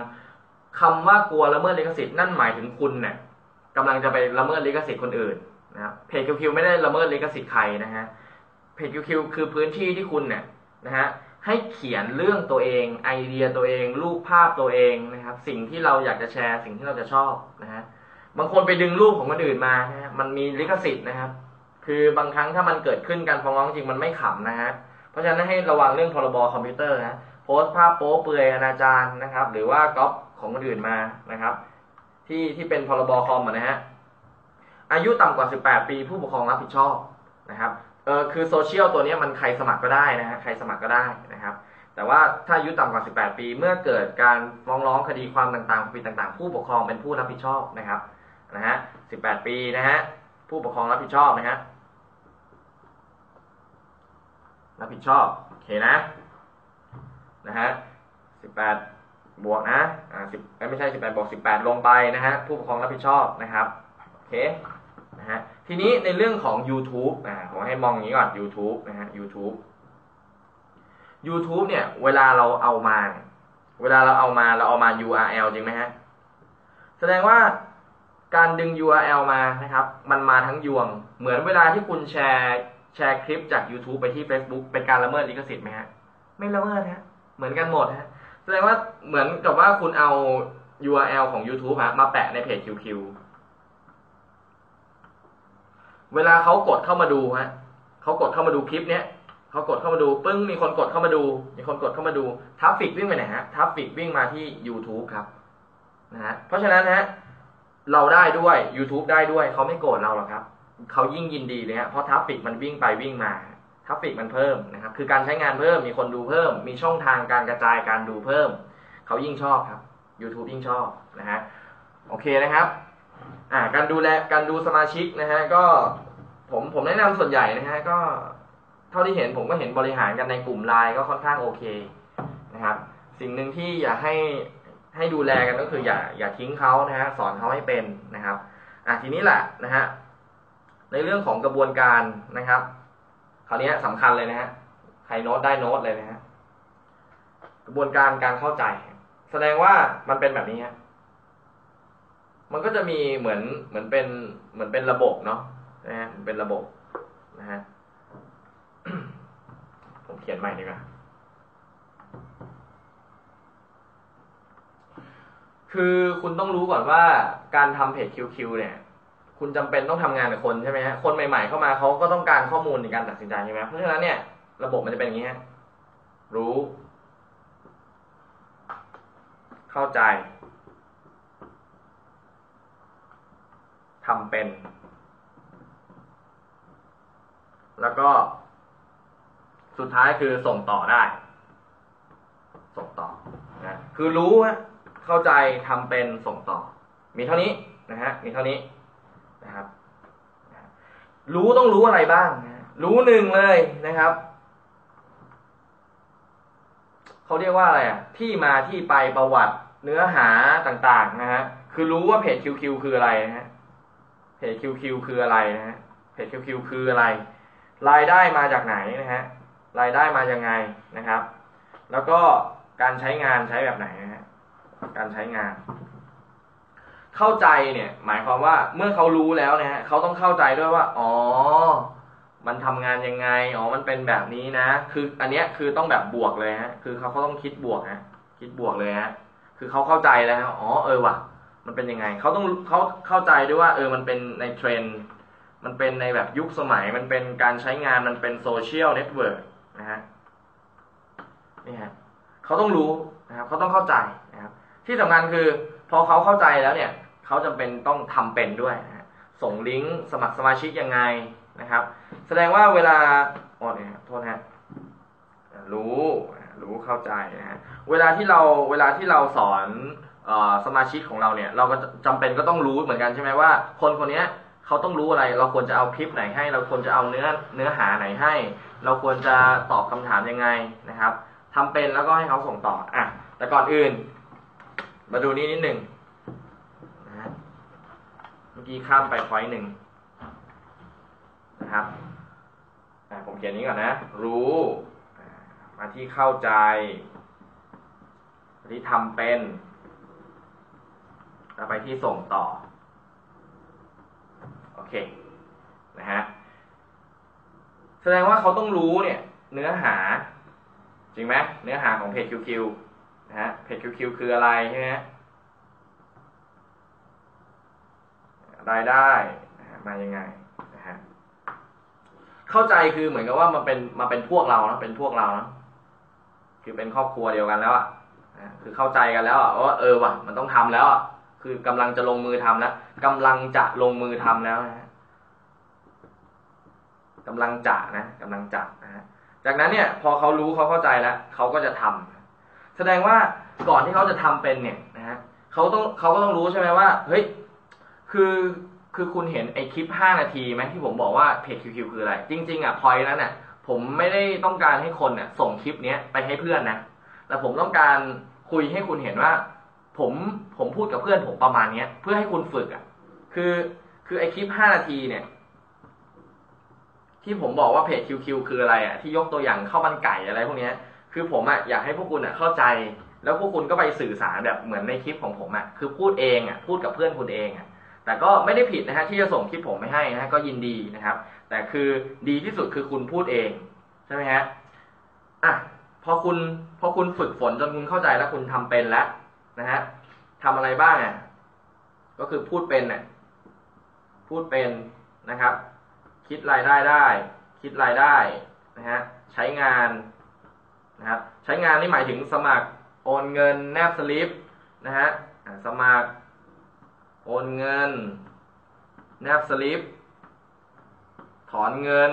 คำว่ากลัวละเมิดลิขสิทธิ์นั่นหมายถึงคุณเนี่ยกำลังจะไปละเมิดลิขสิทธิ์คนอื่น นะครับเพจคิวไม่ได้ละเมิดลิขสิทธิ์ใครนะฮะเพจคิวคือพื้นที่ที่คุณเนี่ยนะฮะให้เขียนเรื่องตัวเอง ไอเดียตัวเอง รูปภาพตัวเองนะครับ สิ่งที่เราอยากจะแชร์สิ่งที่เราจะชอบนะฮะบางคนไปดึงรูปของคนอื่นมานะฮะมันมีลิขสิทธิ์นะครับ คือบางครั้งถ้ามันเกิดขึ้นการฟ้องร้องจริงมันไม่ขำนะฮะเพราะฉะนั้นให้ระวังเรื่องพรบคอมพิวเตอร์นะโพสต์ภาพโป๊เปลือยอนาจารนะครับ หรือว่าก๊อปของคนอื่นมานะครับ ที่ที่เป็นพรบคอมนะฮะ อายุต่ำกว่า 18 ปีผู้ปกครองรับผิดชอบนะครับเออคือโซเชียลตัวนี้มันใครสมัครก็ได้นะฮะใครสมัครก็ได้นะครับแต่ว่าถ้าอายุต่ำกว่า 18 ปี เมื่อเกิดการฟ้องร้องคดีความต่างๆผิดต่าง ๆ ผู้ปกครองเป็นผู้รับผิดชอบนะครับนะฮะ 18 ปีนะฮะผู้ปกครองรับผิดชอบนะฮะรับผิดชอบโอเคนะนะฮะ 18 บวกนะอ่า10ไม่ใช่ 18บวก18 ลงไปนะฮะผู้ปกครองรับผิดชอบนะครับโอเค นะฮะทีนี้ในเรื่องของ YouTube อ่าผมให้มองอย่างนี้ก่อน YouTube นะฮะ YouTube YouTube เนี่ยเวลาเราเอามา เวลาเราเอามาเราเอามา URL จริงไหมฮะ แสดงว่าการดึง URL มานะครับ มันมาทั้งยวง เหมือนเวลาที่คุณแชร์แชร์คลิปจาก YouTube ไปที่ Facebook เป็นการละเมิดลิขสิทธิ์ไหมฮะ ไม่ละเมิดฮะ เหมือนกันหมดฮะ แสดงว่าเหมือนกับว่าคุณเอา URL ของ YouTube ฮะมาแปะในเพจ QQ เวลาเขากดเข้ามาดูฮะเขากดเข้ามาดูคลิปเนี้ยเขากดเข้ามาดูปึ้งมีคนกดเข้ามาดู มีคนกดเข้ามาดู traffic วิ่งไปไหนฮะ traffic วิ่งมาที่ YouTube ครับนะฮะเพราะฉะนั้นฮะเราได้ด้วย YouTube ได้ด้วยเขาไม่โกรธเราหรอกครับเขายิ่งยินดีเลยฮะเพราะ traffic มันวิ่งไปวิ่งมา traffic มันเพิ่มนะครับ คือการใช้งานเพิ่มมีคนดูเพิ่ม มีช่องทางการกระจายการดูเพิ่ม เขายิ่งชอบครับ YouTube ยิ่งชอบนะฮะโอเคนะครับ อ่าการดูแลการดูสมาชิกนะฮะก็ ผมผมแนะนำส่วนใหญ่นะฮะก็เท่าที่เห็นผมก็เห็นบริหารกันในกลุ่มไลน์ก็ค่อนข้างโอเคนะครับ สิ่งหนึ่งที่อยากให้ให้ดูแลกันก็คืออย่าอย่าทิ้งเขานะฮะสอนเขาให้เป็นนะครับอะทีนี้แหละนะฮะในเรื่องของกระบวนการนะครับคราวนี้สำคัญเลยนะฮะใครโน้ตได้โน้ตเลยนะฮะกระบวนการการเข้าใจ แสดงว่ามันเป็นแบบนี้ฮะมันก็จะมีเหมือนเหมือนเป็นเหมือนเป็นระบบเนาะ นะฮะเป็นระบบนะฮะผมเขียนใหม่ดีกว่าคือคุณต้องรู้ก่อนว่าการทำเพจ QQ เนี่ย คุณจำเป็นต้องทำงานกับคนใช่ไหมฮะคนใหม่ ๆ เข้ามาเขาก็ต้องการข้อมูลในการตัดสินใจใช่ไหมเพราะฉะนั้นเนี่ยระบบมันจะเป็นอย่างนี้ฮะรู้ เข้าใจทำเป็น แล้วก็สุดท้ายคือส่งต่อได้ ส่งต่อนะคือรู้เข้าใจทำเป็นส่งต่อ มีเท่านี้นะฮะมีเท่านี้นะครับรู้ต้องรู้อะไรบ้างนะรู้หนึ่งเลยนะครับเขาเรียกว่าอะไรอะที่มาที่ไปประวัติเนื้อหาต่างๆนะฮะคือรู้ว่าเพจ QQ คืออะไรนะฮะเพจ QQ คืออะไรนะฮะเพจ QQ คืออะไร รายได้มาจากไหนนะฮะรายได้มายังไงนะครับ แล้วก็การใช้งานใช้แบบไหนนะฮะการใช้งาน เข้าใจเนี่ย หมายความว่าเมื่อเขารู้แล้วนะฮะเขาต้องเข้าใจด้วยว่า อ๋อ มันทำงานยังไงอ๋อมันเป็นแบบนี้นะ คืออันเนี้ยคือต้องแบบบวกเลยฮะคือเขาเขาต้องคิดบวกฮะคิดบวกเลยฮะคือเขาเข้าใจแล้วอ๋อเออว่ะ มันเป็นยังไงเขาต้องเขาเข้าใจด้วยว่า เออมันเป็นในเทรนด์ มันเป็นในแบบยุคสมัย มันเป็นการใช้งานมันเป็น social network นะฮะนี่ฮะเขาต้องรู้นะครับเขาต้องเข้าใจนะครับ ที่สำคัญคือพอเขาเข้าใจแล้วเนี่ยเขาจำเป็นต้องทำเป็นด้วยนะฮะส่งลิงก์สมัครสมาชิกยังไงนะครับ แสดงว่าเวลาอ๋อเนี่ยโทษนะฮะรู้รู้เข้าใจนะฮะเวลาที่เราเวลาที่เราสอนออสมาชิกของเราเนี่ย เราก็จำเป็นก็ต้องรู้เหมือนกันใช่ไหมว่า คนคนนี้ เขาต้องรู้อะไร เราควรจะเอาคลิปไหนให้ เราควรจะเอาเนื้อเนื้อหาไหนให้ เราควรจะตอบคำถามยังไงนะครับทำเป็นแล้วก็ให้เขาส่งต่ออะแต่ก่อนอื่น มาดูนี่นิดหนึ่งนะเมื่อกี้ข้ามไปพอยหนึ่งนะครับอะผมเขียนนี้ก่อนนะ รู้มาที่เข้าใจมาที่ทำเป็นแล้วไปที่ส่งต่อ เคนะฮะแสดงว่าเขาต้องรู้เนี่ย เนื้อหา จริงไหมเนื้อหาของเพจ QQ นะฮะเพจ QQ คืออะไรใช่ไหมรายได้นะฮะมายังไงนะฮะเข้าใจคือเหมือนกับว่ามันเป็นมาเป็นพวกเรานะเป็นพวกเรานะคือเป็นครอบครัวเดียวกันแล้วอะนะคือเข้าใจกันแล้วอะว่าเออว่ะมันต้องทำแล้วอะ คือกำลังจะลงมือทำแล้วกำลังจะลงมือทำแล้วนะฮะกำลังจะนะกำลังจะนะฮะจากนั้นเนี่ยพอเขารู้เขาเข้าใจแล้วเขาก็จะทำแสดงว่าก่อนที่เขาจะทำเป็นเนี่ยนะฮะเขาต้องเขาก็ต้องรู้ใช่ไหมว่า เฮ้ยคือคือคุณเห็นไอคลิป 5 นาทีไหมที่ผมบอกว่าเพจ QQ คืออะไร จริง ๆอะพอยนั้นน่ะผมไม่ได้ต้องการให้คนเนี่ยส่งคลิปเนี้ยไปให้เพื่อนนะแต่ผมต้องการคุยให้คุณเห็นว่า ผมผมพูดกับเพื่อนผมประมาณเนี้ย เพื่อให้คุณฝึกอะ คือคือไอคลิป5นาทีเนี่ย ที่ผมบอกว่าเพจ QQ คืออะไรอะที่ยกตัวอย่างข้าวมันไก่อะไรพวกเนี้ย คือผมอะอยากให้พวกคุณอะเข้าใจ แล้วพวกคุณก็ไปสื่อสารแบบเหมือนในคลิปของผมอะคือพูดเองอะพูดกับเพื่อนคุณเองอะแต่ก็ไม่ได้ผิดนะฮะที่จะส่งคลิปผมไปให้นะฮะก็ยินดีนะครับ แต่คือดีที่สุดคือคุณพูดเองใช่ไหมฮะอะพอคุณพอคุณฝึกฝนจนคุณเข้าใจแล้วคุณทำเป็นแล้ว นะฮะทำอะไรบ้างอะก็คือพูดเป็นอะพูดเป็นนะครับ คิดรายได้ได้ คิดรายได้นะฮะใช้งานนะครับใช้งานนี่หมายถึงสมัครโอนเงินแนบสลิปนะฮะสมัครโอนเงิน แนบสลิป ถอนเงิน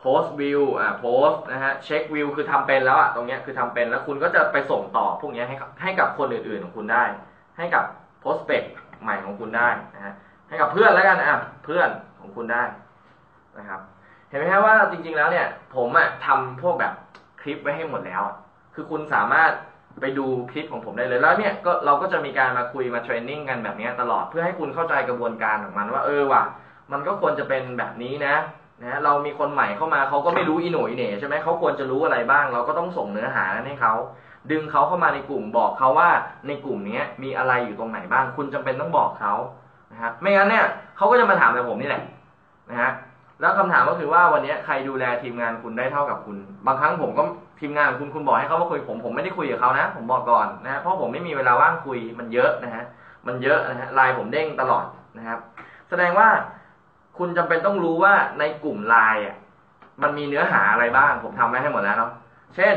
โพสต์วิวอ่าโพสต์นะฮะเช็ควิวคือทำเป็นแล้วอะตรงเนี้ยคือทำเป็นแล้วคุณก็จะไปส่งต่อพวกเนี้ยให้ให้กับคนอื่นๆของคุณได้ ให้กับโพสเปกใหม่ของคุณได้นะฮะให้กับเพื่อนแล้วกันอะเพื่อนของคุณได้นะครับ เห็นไหมครับว่าจริง ๆแล้วเนี่ย ผมอะทำพวกแบบคลิปไว้ให้หมดแล้ว คือคุณสามารถไปดูคลิปของผมได้เลยแล้วเนี่ยก็เราก็จะมีการมาคุยมาเทรนนิ่งกันแบบเนี้ยตลอดเพื่อให้คุณเข้าใจกระบวนการของมันว่าเออว่ะมันก็ควรจะเป็นแบบนี้นะ นะเรามีคนใหม่เข้ามาเขาก็ไม่รู้อีโหน่อีเหน่ใช่ไหมเขาควรจะรู้อะไรบ้าง เราก็ต้องส่งเนื้อหานั้นให้เขาดึงเขาเข้ามาในกลุ่มบอกเขาว่าในกลุ่มเนี้ยมีอะไรอยู่ตรงไหนบ้าง คุณจำเป็นต้องบอกเขานะครับไม่งั้นเนี่ยเขาก็จะมาถามแต่ผมนี่แหละนะฮะแล้วคำถามก็คือว่าวันนี้ใครดูแลทีมงานคุณได้เท่ากับคุณ บางครั้งผมก็ทีมงานคุณคุณบอกให้เขามาคุยผมผมไม่ได้คุยกับเขานะ ผมบอกก่อนนะเพราะผมไม่มีเวลาว่างคุยมันเยอะนะฮะมันเยอะนะฮะไลน์ผมเด้งตลอดนะครับ แสดงว่า คุณจำเป็นต้องรู้ว่าในกลุ่มไลน์อะ มันมีเนื้อหาอะไรบ้าง ผมทำไว้ให้หมดแล้วเนาะเช่น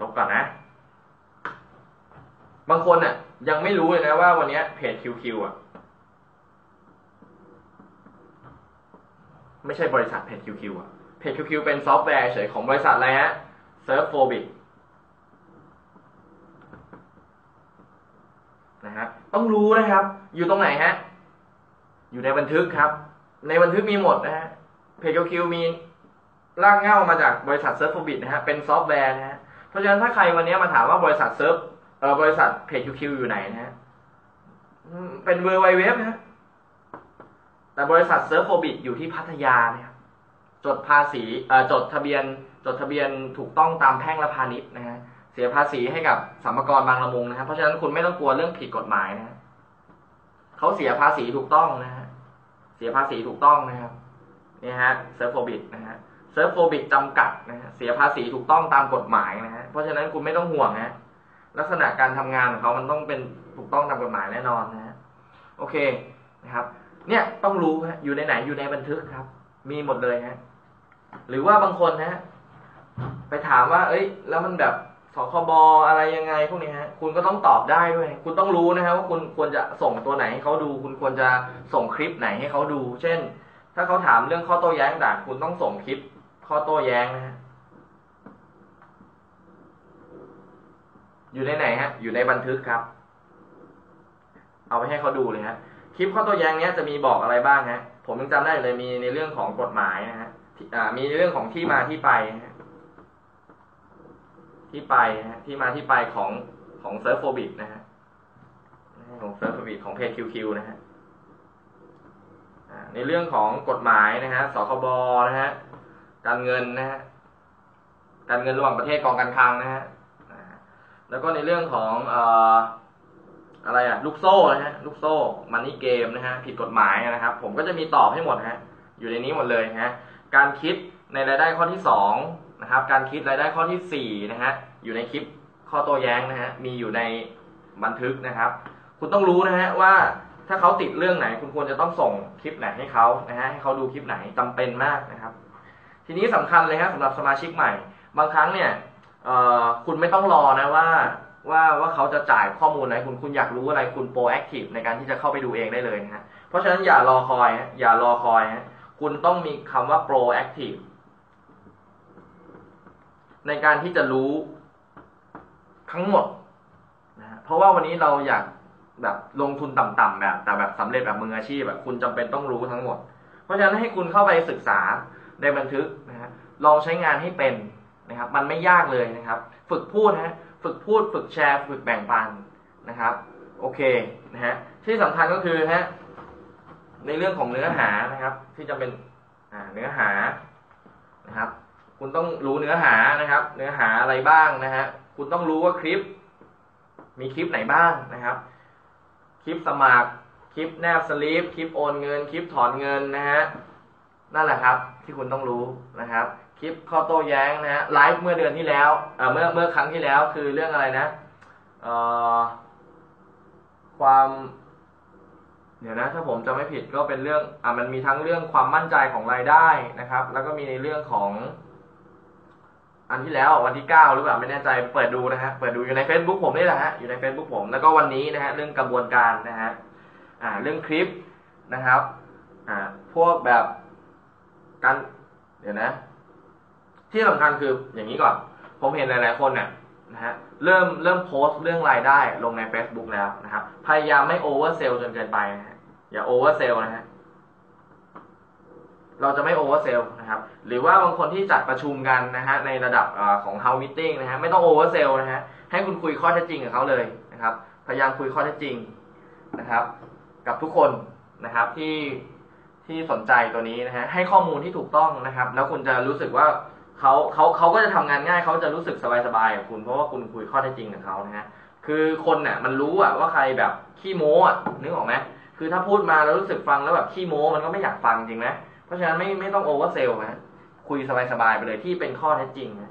ลบก่อนนะ บางคนน่ะ ยังไม่รู้เลยนะว่าวันนี้เพจ QQ อะ ไม่ใช่บริษัทเพจ QQ อะเพจ QQ เป็นซอฟต์แวร์เฉยของบริษัทอะไรฮะ Surfphobic นะฮะต้องรู้นะครับ อยู่ตรงไหนฮะ อยู่ในบันทึกครับ ในบันทึกมีหมดนะฮะเพจ QQ มีรากเง้ามาจากบริษัท Surfphobic นะฮะเป็นซอฟต์แวร์นะฮะเพราะฉะนั้นถ้าใครวันนี้มาถามว่าบริษัทเซิร์ฟเอ่อบริษัทเพจ QQ อยู่ไหนนะฮะเป็น World Wide Web นะฮะแต่บริษัท Surfphobic อยู่ที่พัทยาเนะครับจดภาษีเออจดทะเบียนจดทะเบียนถูกต้องตามแพ่งและพาณิชย์นะฮะ เสียภาษีให้กับสรรพากรบางละมุงนะครับ เพราะฉะนั้นคุณไม่ต้องกลัวเรื่องผิดกฎหมายนะฮะเขาเสียภาษีถูกต้องนะฮะเสียภาษีถูกต้องนะครับนี่ฮะ Surfphobic นะฮะ Surfphobic จำกัดนะฮะเสียภาษีถูกต้องตามกฎหมายนะฮะเพราะฉะนั้นคุณไม่ต้องห่วงนะฮะลักษณะการทำงานของเขามันต้องเป็นถูกต้องตามกฎหมายแน่นอนนะฮะโอเคนะครับ เนี่ยต้องรู้ฮะอยู่ในไหนอยู่ในบันทึกครับ มีหมดเลยฮะหรือว่าบางคนฮะไปถามว่า เอ้ย แล้วมันแบบ สคบอะไรยังไงพวกนี้ฮะ คุณก็ต้องตอบได้ด้วย คุณต้องรู้นะฮะว่าคุณควรจะส่งตัวไหนให้เขาดู คุณควรจะส่งคลิปไหนให้เขาดู เช่น ถ้าเขาถามเรื่องข้อโต้แย้งต่างคุณต้องส่งคลิป ข้อโต้แย้งนะฮะ อยู่ในไหนฮะ อยู่ในบันทึกครับ เอาไปให้เขาดูเลยฮะ คลิปข้อโต้แย้งเนี้ยจะมีบอกอะไรบ้างฮะ ผมยังจำได้เลยมีในเรื่องของกฎหมายนะฮะมีในเรื่องของที่มาที่ไปนะฮะ ที่ไปนะฮะที่มาที่ไปของของเซิร์ฟโฟบิกนะฮะของเซิร์ฟโฟบิกของเพจ QQ นะฮะในเรื่องของกฎหมายนะฮะสคบนะฮะการเงินนะฮะการเงินระหว่างประเทศกองการคลังนะฮะแล้วก็ในเรื่องของเอ่ออะไรอะลูกโซ่นะฮะลูกโซ่มันนี่เกมนะฮะผิดกฎหมายนะครับ ผมก็จะมีตอบให้หมดฮะอยู่ในนี้หมดเลยฮะการคิดในรายได้ข้อที่สอง นะครับ การคิดรายได้ข้อที่สี่นะฮะ อยู่ในคลิปข้อโต้แย้งนะฮะ มีอยู่ในบันทึกนะครับ คุณต้องรู้นะฮะว่าถ้าเขาติดเรื่องไหน คุณควรจะต้องส่งคลิปไหนให้เขานะฮะ ให้เขาดูคลิปไหนจำเป็นมากนะครับ ทีนี้สำคัญเลยฮะสำหรับสมาชิกใหม่ บางครั้งเนี่ยคุณไม่ต้องรอนะว่าว่าว่าเขาจะจ่ายข้อมูลอะไรคุณคุณอยากรู้อะไรคุณโปรแอคทีฟในการที่จะเข้าไปดูเองได้เลยนะฮะเพราะฉะนั้นอย่ารอคอยฮะอย่ารอคอยฮะคุณต้องมีคำว่าโปรแอคทีฟ ในการที่จะรู้ทั้งหมดนะเพราะว่าวันนี้เราอยากแบบลงทุนต่ำๆแบบแต่แบบสำเร็จแบบมืออาชีพแบบคุณจำเป็นต้องรู้ทั้งหมด เพราะฉะนั้นให้คุณเข้าไปศึกษาในบันทึกนะฮะลองใช้งานให้เป็นนะครับ มันไม่ยากเลยนะครับ ฝึกพูดฮะฝึกพูด ฝึกแชร์ ฝึกแบ่งปันนะครับ โอเคนะฮะที่สำคัญก็คือฮะในเรื่องของเนื้อหานะครับ ที่จะเป็นเนื้อหานะครับ คุณต้องรู้เนื้อหานะครับ เนื้อหาอะไรบ้างนะฮะคุณต้องรู้ว่าคลิป มีคลิปไหนบ้างนะครับ คลิปสมัคร คลิปแนบสลิปคลิปโอนเงิน คลิปถอนเงินนะฮะนั่นแหละครับ ที่คุณต้องรู้นะครับ คลิปข้อโต้แย้งนะฮะไลฟ์เมื่อเดือนที่แล้วเอ่อเมื่อเมื่อครั้งที่แล้วคือเรื่องอะไรนะเอ่อความเดี๋ยวนะถ้าผมจะไม่ผิดก็เป็นเรื่องอ่ามันมีทั้งเรื่องความมั่นใจของรายได้นะครับ แล้วก็มีในเรื่องของ อันที่แล้ววันที่เก้าหรือเปล่าไม่แน่ใจเปิดดูนะฮะเปิดดูอยู่ใน Facebook ผมนี่แหละฮะอยู่ใน Facebook ผมแล้วก็วันนี้นะฮะเรื่องกระบวนการนะฮะอ่าเรื่องคลิปนะครับอ่าพวกแบบการเดี๋ยวนะ ที่สำคัญคืออย่างนี้ก่อน ผมเห็นหลาย ๆ คนเนี่ยนะฮะเริ่มเริ่มโพสต์เรื่องรายได้ลงใน Facebook แล้วนะครับ พยายามไม่ oversell จนเกินไปนะฮะอย่า oversell นะฮะ เราจะไม่ oversell นะครับ หรือว่าบางคนที่จัดประชุมกันนะฮะในระดับอของ House Meeting นะฮะไม่ต้อง oversell นะฮะให้คุณคุยข้อเท็จจริงกับเขาเลยนะครับ พยายามคุยข้อเท็จจริงนะครับ กับทุกคนนะครับที่ที่สนใจตัวนี้นะฮะให้ข้อมูลที่ถูกต้องนะครับ แล้วคุณจะรู้สึกว่าเขาเขาเขาก็จะทำงานง่ายเขาจะรู้สึกสบายๆกับคุณเพราะว่าคุณคุยข้อเท็จจริงกับเขานะฮะคือคนเนี่ยมันรู้อะว่าใครแบบขี้โม้อะนึกออกไหมคือถ้าพูดมาแล้วรู้สึกฟังแล้วแบบขี้โม้มันก็ไม่อยากฟังจริงไหม ราะฉะนั้นไม่ไม่ต้องโอเวอร์เซลนะคุยสบายๆไปเลยที่เป็นข้อเท็จจริงนะ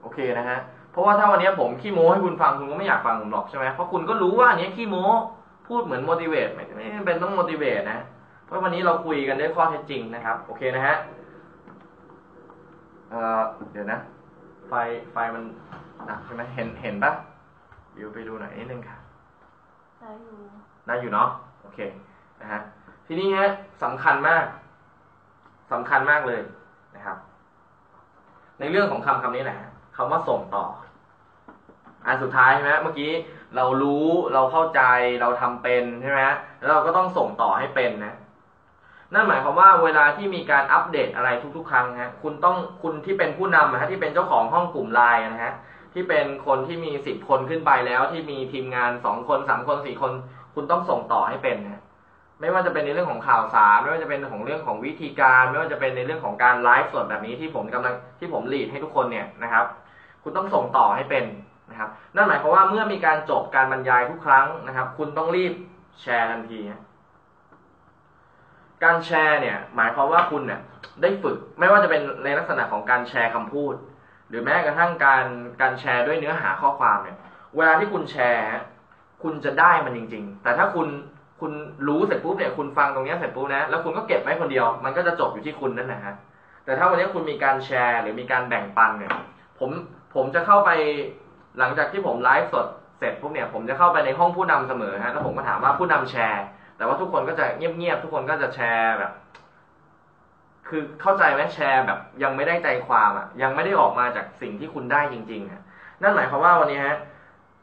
โอเคนะฮะเพราะว่าถ้าวันนี้ผมขี้โม้ให้คุณฟังคุณก็ไม่อยากฟังผมหรอกใช่ไหมเพราะคุณก็รู้ว่าอันนี้ขี้โม้พูดเหมือน motivate ไม่ไม่เป็นต้อง motivate นะ เพราะวันนี้เราคุยกันด้วยข้อเท็จจริงนะครับ โอเคนะฮะเอ่อเดี๋ยวนะ ไฟไฟมันดับใช่ไหมเห็นเห็นปะวิวไปดูหน่อยนิดนึงค่ะได้อยู่ได้อยู่เนาะโอเค นะฮะทีนี้ฮะสำคัญมากสำคัญมากเลยนะครับ ในเรื่องของคำคำนี้แหละฮะคำว่าส่งต่อ อันสุดท้ายใช่ไหมเมื่อกี้เรารู้เราเข้าใจเราทำเป็นใช่ไหมแล้วเราก็ต้องส่งต่อให้เป็นนะนั่นหมายความว่าเวลาที่มีการอัปเดตอะไรทุก ๆ ครั้งฮะคุณต้องคุณที่เป็นผู้นำนะฮะที่เป็นเจ้าของห้องกลุ่มไลน์นะฮะที่เป็นคนที่มีสิบคนขึ้นไปแล้วที่มีทีมงานสองคนสามคนสี่คน คุณต้องส่งต่อให้เป็นนะ ไม่ว่าจะเป็นในเรื่องของข่าวสารไม่ว่าจะเป็นของเรื่องของวิธีการ ไม่ว่าจะเป็นในเรื่องของการไลฟ์สดแบบนี้ที่ผมกำลังที่ผมลีดให้ทุกคนเนี่ยนะครับ คุณต้องส่งต่อให้เป็นนะครับ นั่นหมายความว่าเมื่อมีการจบการบรรยายทุกครั้งนะครับ คุณต้องรีบแชร์ทันที การแชร์เนี่ย หมายความว่าคุณเนี่ยได้ฝึก ไม่ว่าจะเป็นในลักษณะของการแชร์คำพูด หรือแม้กระทั่งการการแชร์ด้วยเนื้อหาข้อความเนี่ย เวลาที่คุณแชร์ คุณจะได้มันจริง ๆ แต่ถ้าคุณ คุณรู้เสร็จปุ๊บเนี่ยคุณฟังตรงนี้เสร็จปุ๊บนะแล้วคุณก็เก็บไว้คนเดียว มันก็จะจบอยู่ที่คุณนั่นแหละฮะแต่ถ้าวันนี้คุณมีการแชร์ หรือมีการแบ่งปันเนี่ยผมผมจะเข้าไปหลังจากที่ผมไลฟ์สดเสร็จปุ๊บเนี่ยผมจะเข้าไปในห้องผู้นำเสมอฮะแล้วผมก็ถามว่าผู้นำแชร์ แต่ว่าทุกคนก็จะเงียบๆทุกคนก็จะแชร์แบบ คือเข้าใจไหมแชร์แบบยังไม่ได้ใจความอะยังไม่ได้ออกมาจากสิ่งที่คุณได้จริงๆอะนั่นหมายความว่าวันนี้ฮะ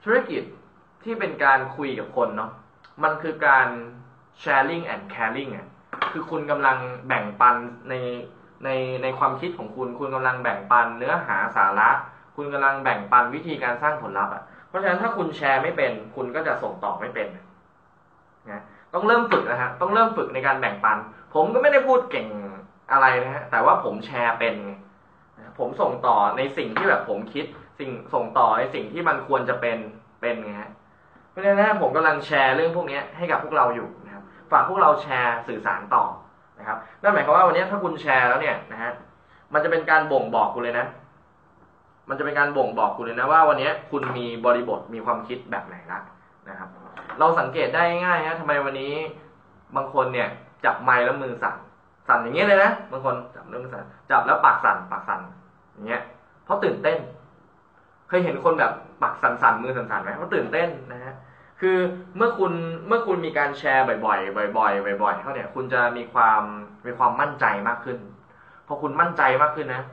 ธุรกิจที่เป็นการคุยกับคนเนาะ มันคือการ sharing and caring อะคือคุณกำลังแบ่งปันในในในความคิดของคุณ คุณกำลังแบ่งปันเนื้อหาสาระ คุณกำลังแบ่งปันวิธีการสร้างผลลัพธ์อะเพราะฉะนั้นถ้าคุณแชร์ไม่เป็น คุณก็จะส่งต่อไม่เป็นนะต้องเริ่มฝึกนะฮะต้องเริ่มฝึกในการแบ่งปัน ผมก็ไม่ได้พูดเก่งอะไรนะฮะแต่ว่าผมแชร์เป็นผมส่งต่อในสิ่งที่แบบผมคิดสิ่งส่งต่อในสิ่งที่มันควรจะเป็นเป็นไงฮะ เพราะฉะนั้นผมกำลังแชร์เรื่องพวกนี้ให้กับพวกเราอยู่นะครับฝากพวกเราแชร์สื่อสารต่อนะครับนั่นหมายความว่าวันนี้ถ้าคุณแชร์แล้วเนี่ยนะฮะมันจะเป็นการบ่งบอกคุณเลยนะ มันจะเป็นการบ่งบอกคุณเลยนะว่าวันนี้คุณมีบริบทมีความคิดแบบไหนละนะครับ เราสังเกตได้ง่ายๆฮะทำไมวันนี้บางคนเนี่ยจับไม้แล้วมือสั่นสั่นอย่างเงี้ยเลยนะบางคนจับแล้วมือสั่นจับแล้วปากสั่นปากสั่นอย่างเงี้ยเพราะตื่นเต้น เคยเห็นคนแบบ ปากสั่นๆมือสั่นๆไหมเพราะตื่นเต้นนะฮะคือเมื่อคุณเมื่อคุณมีการแชร์บ่อยๆบ่อยๆบ่อยๆเขาเนี่ยคุณจะมีความมีความมั่นใจมากขึ้นพอคุณมั่นใจมากขึ้นนะ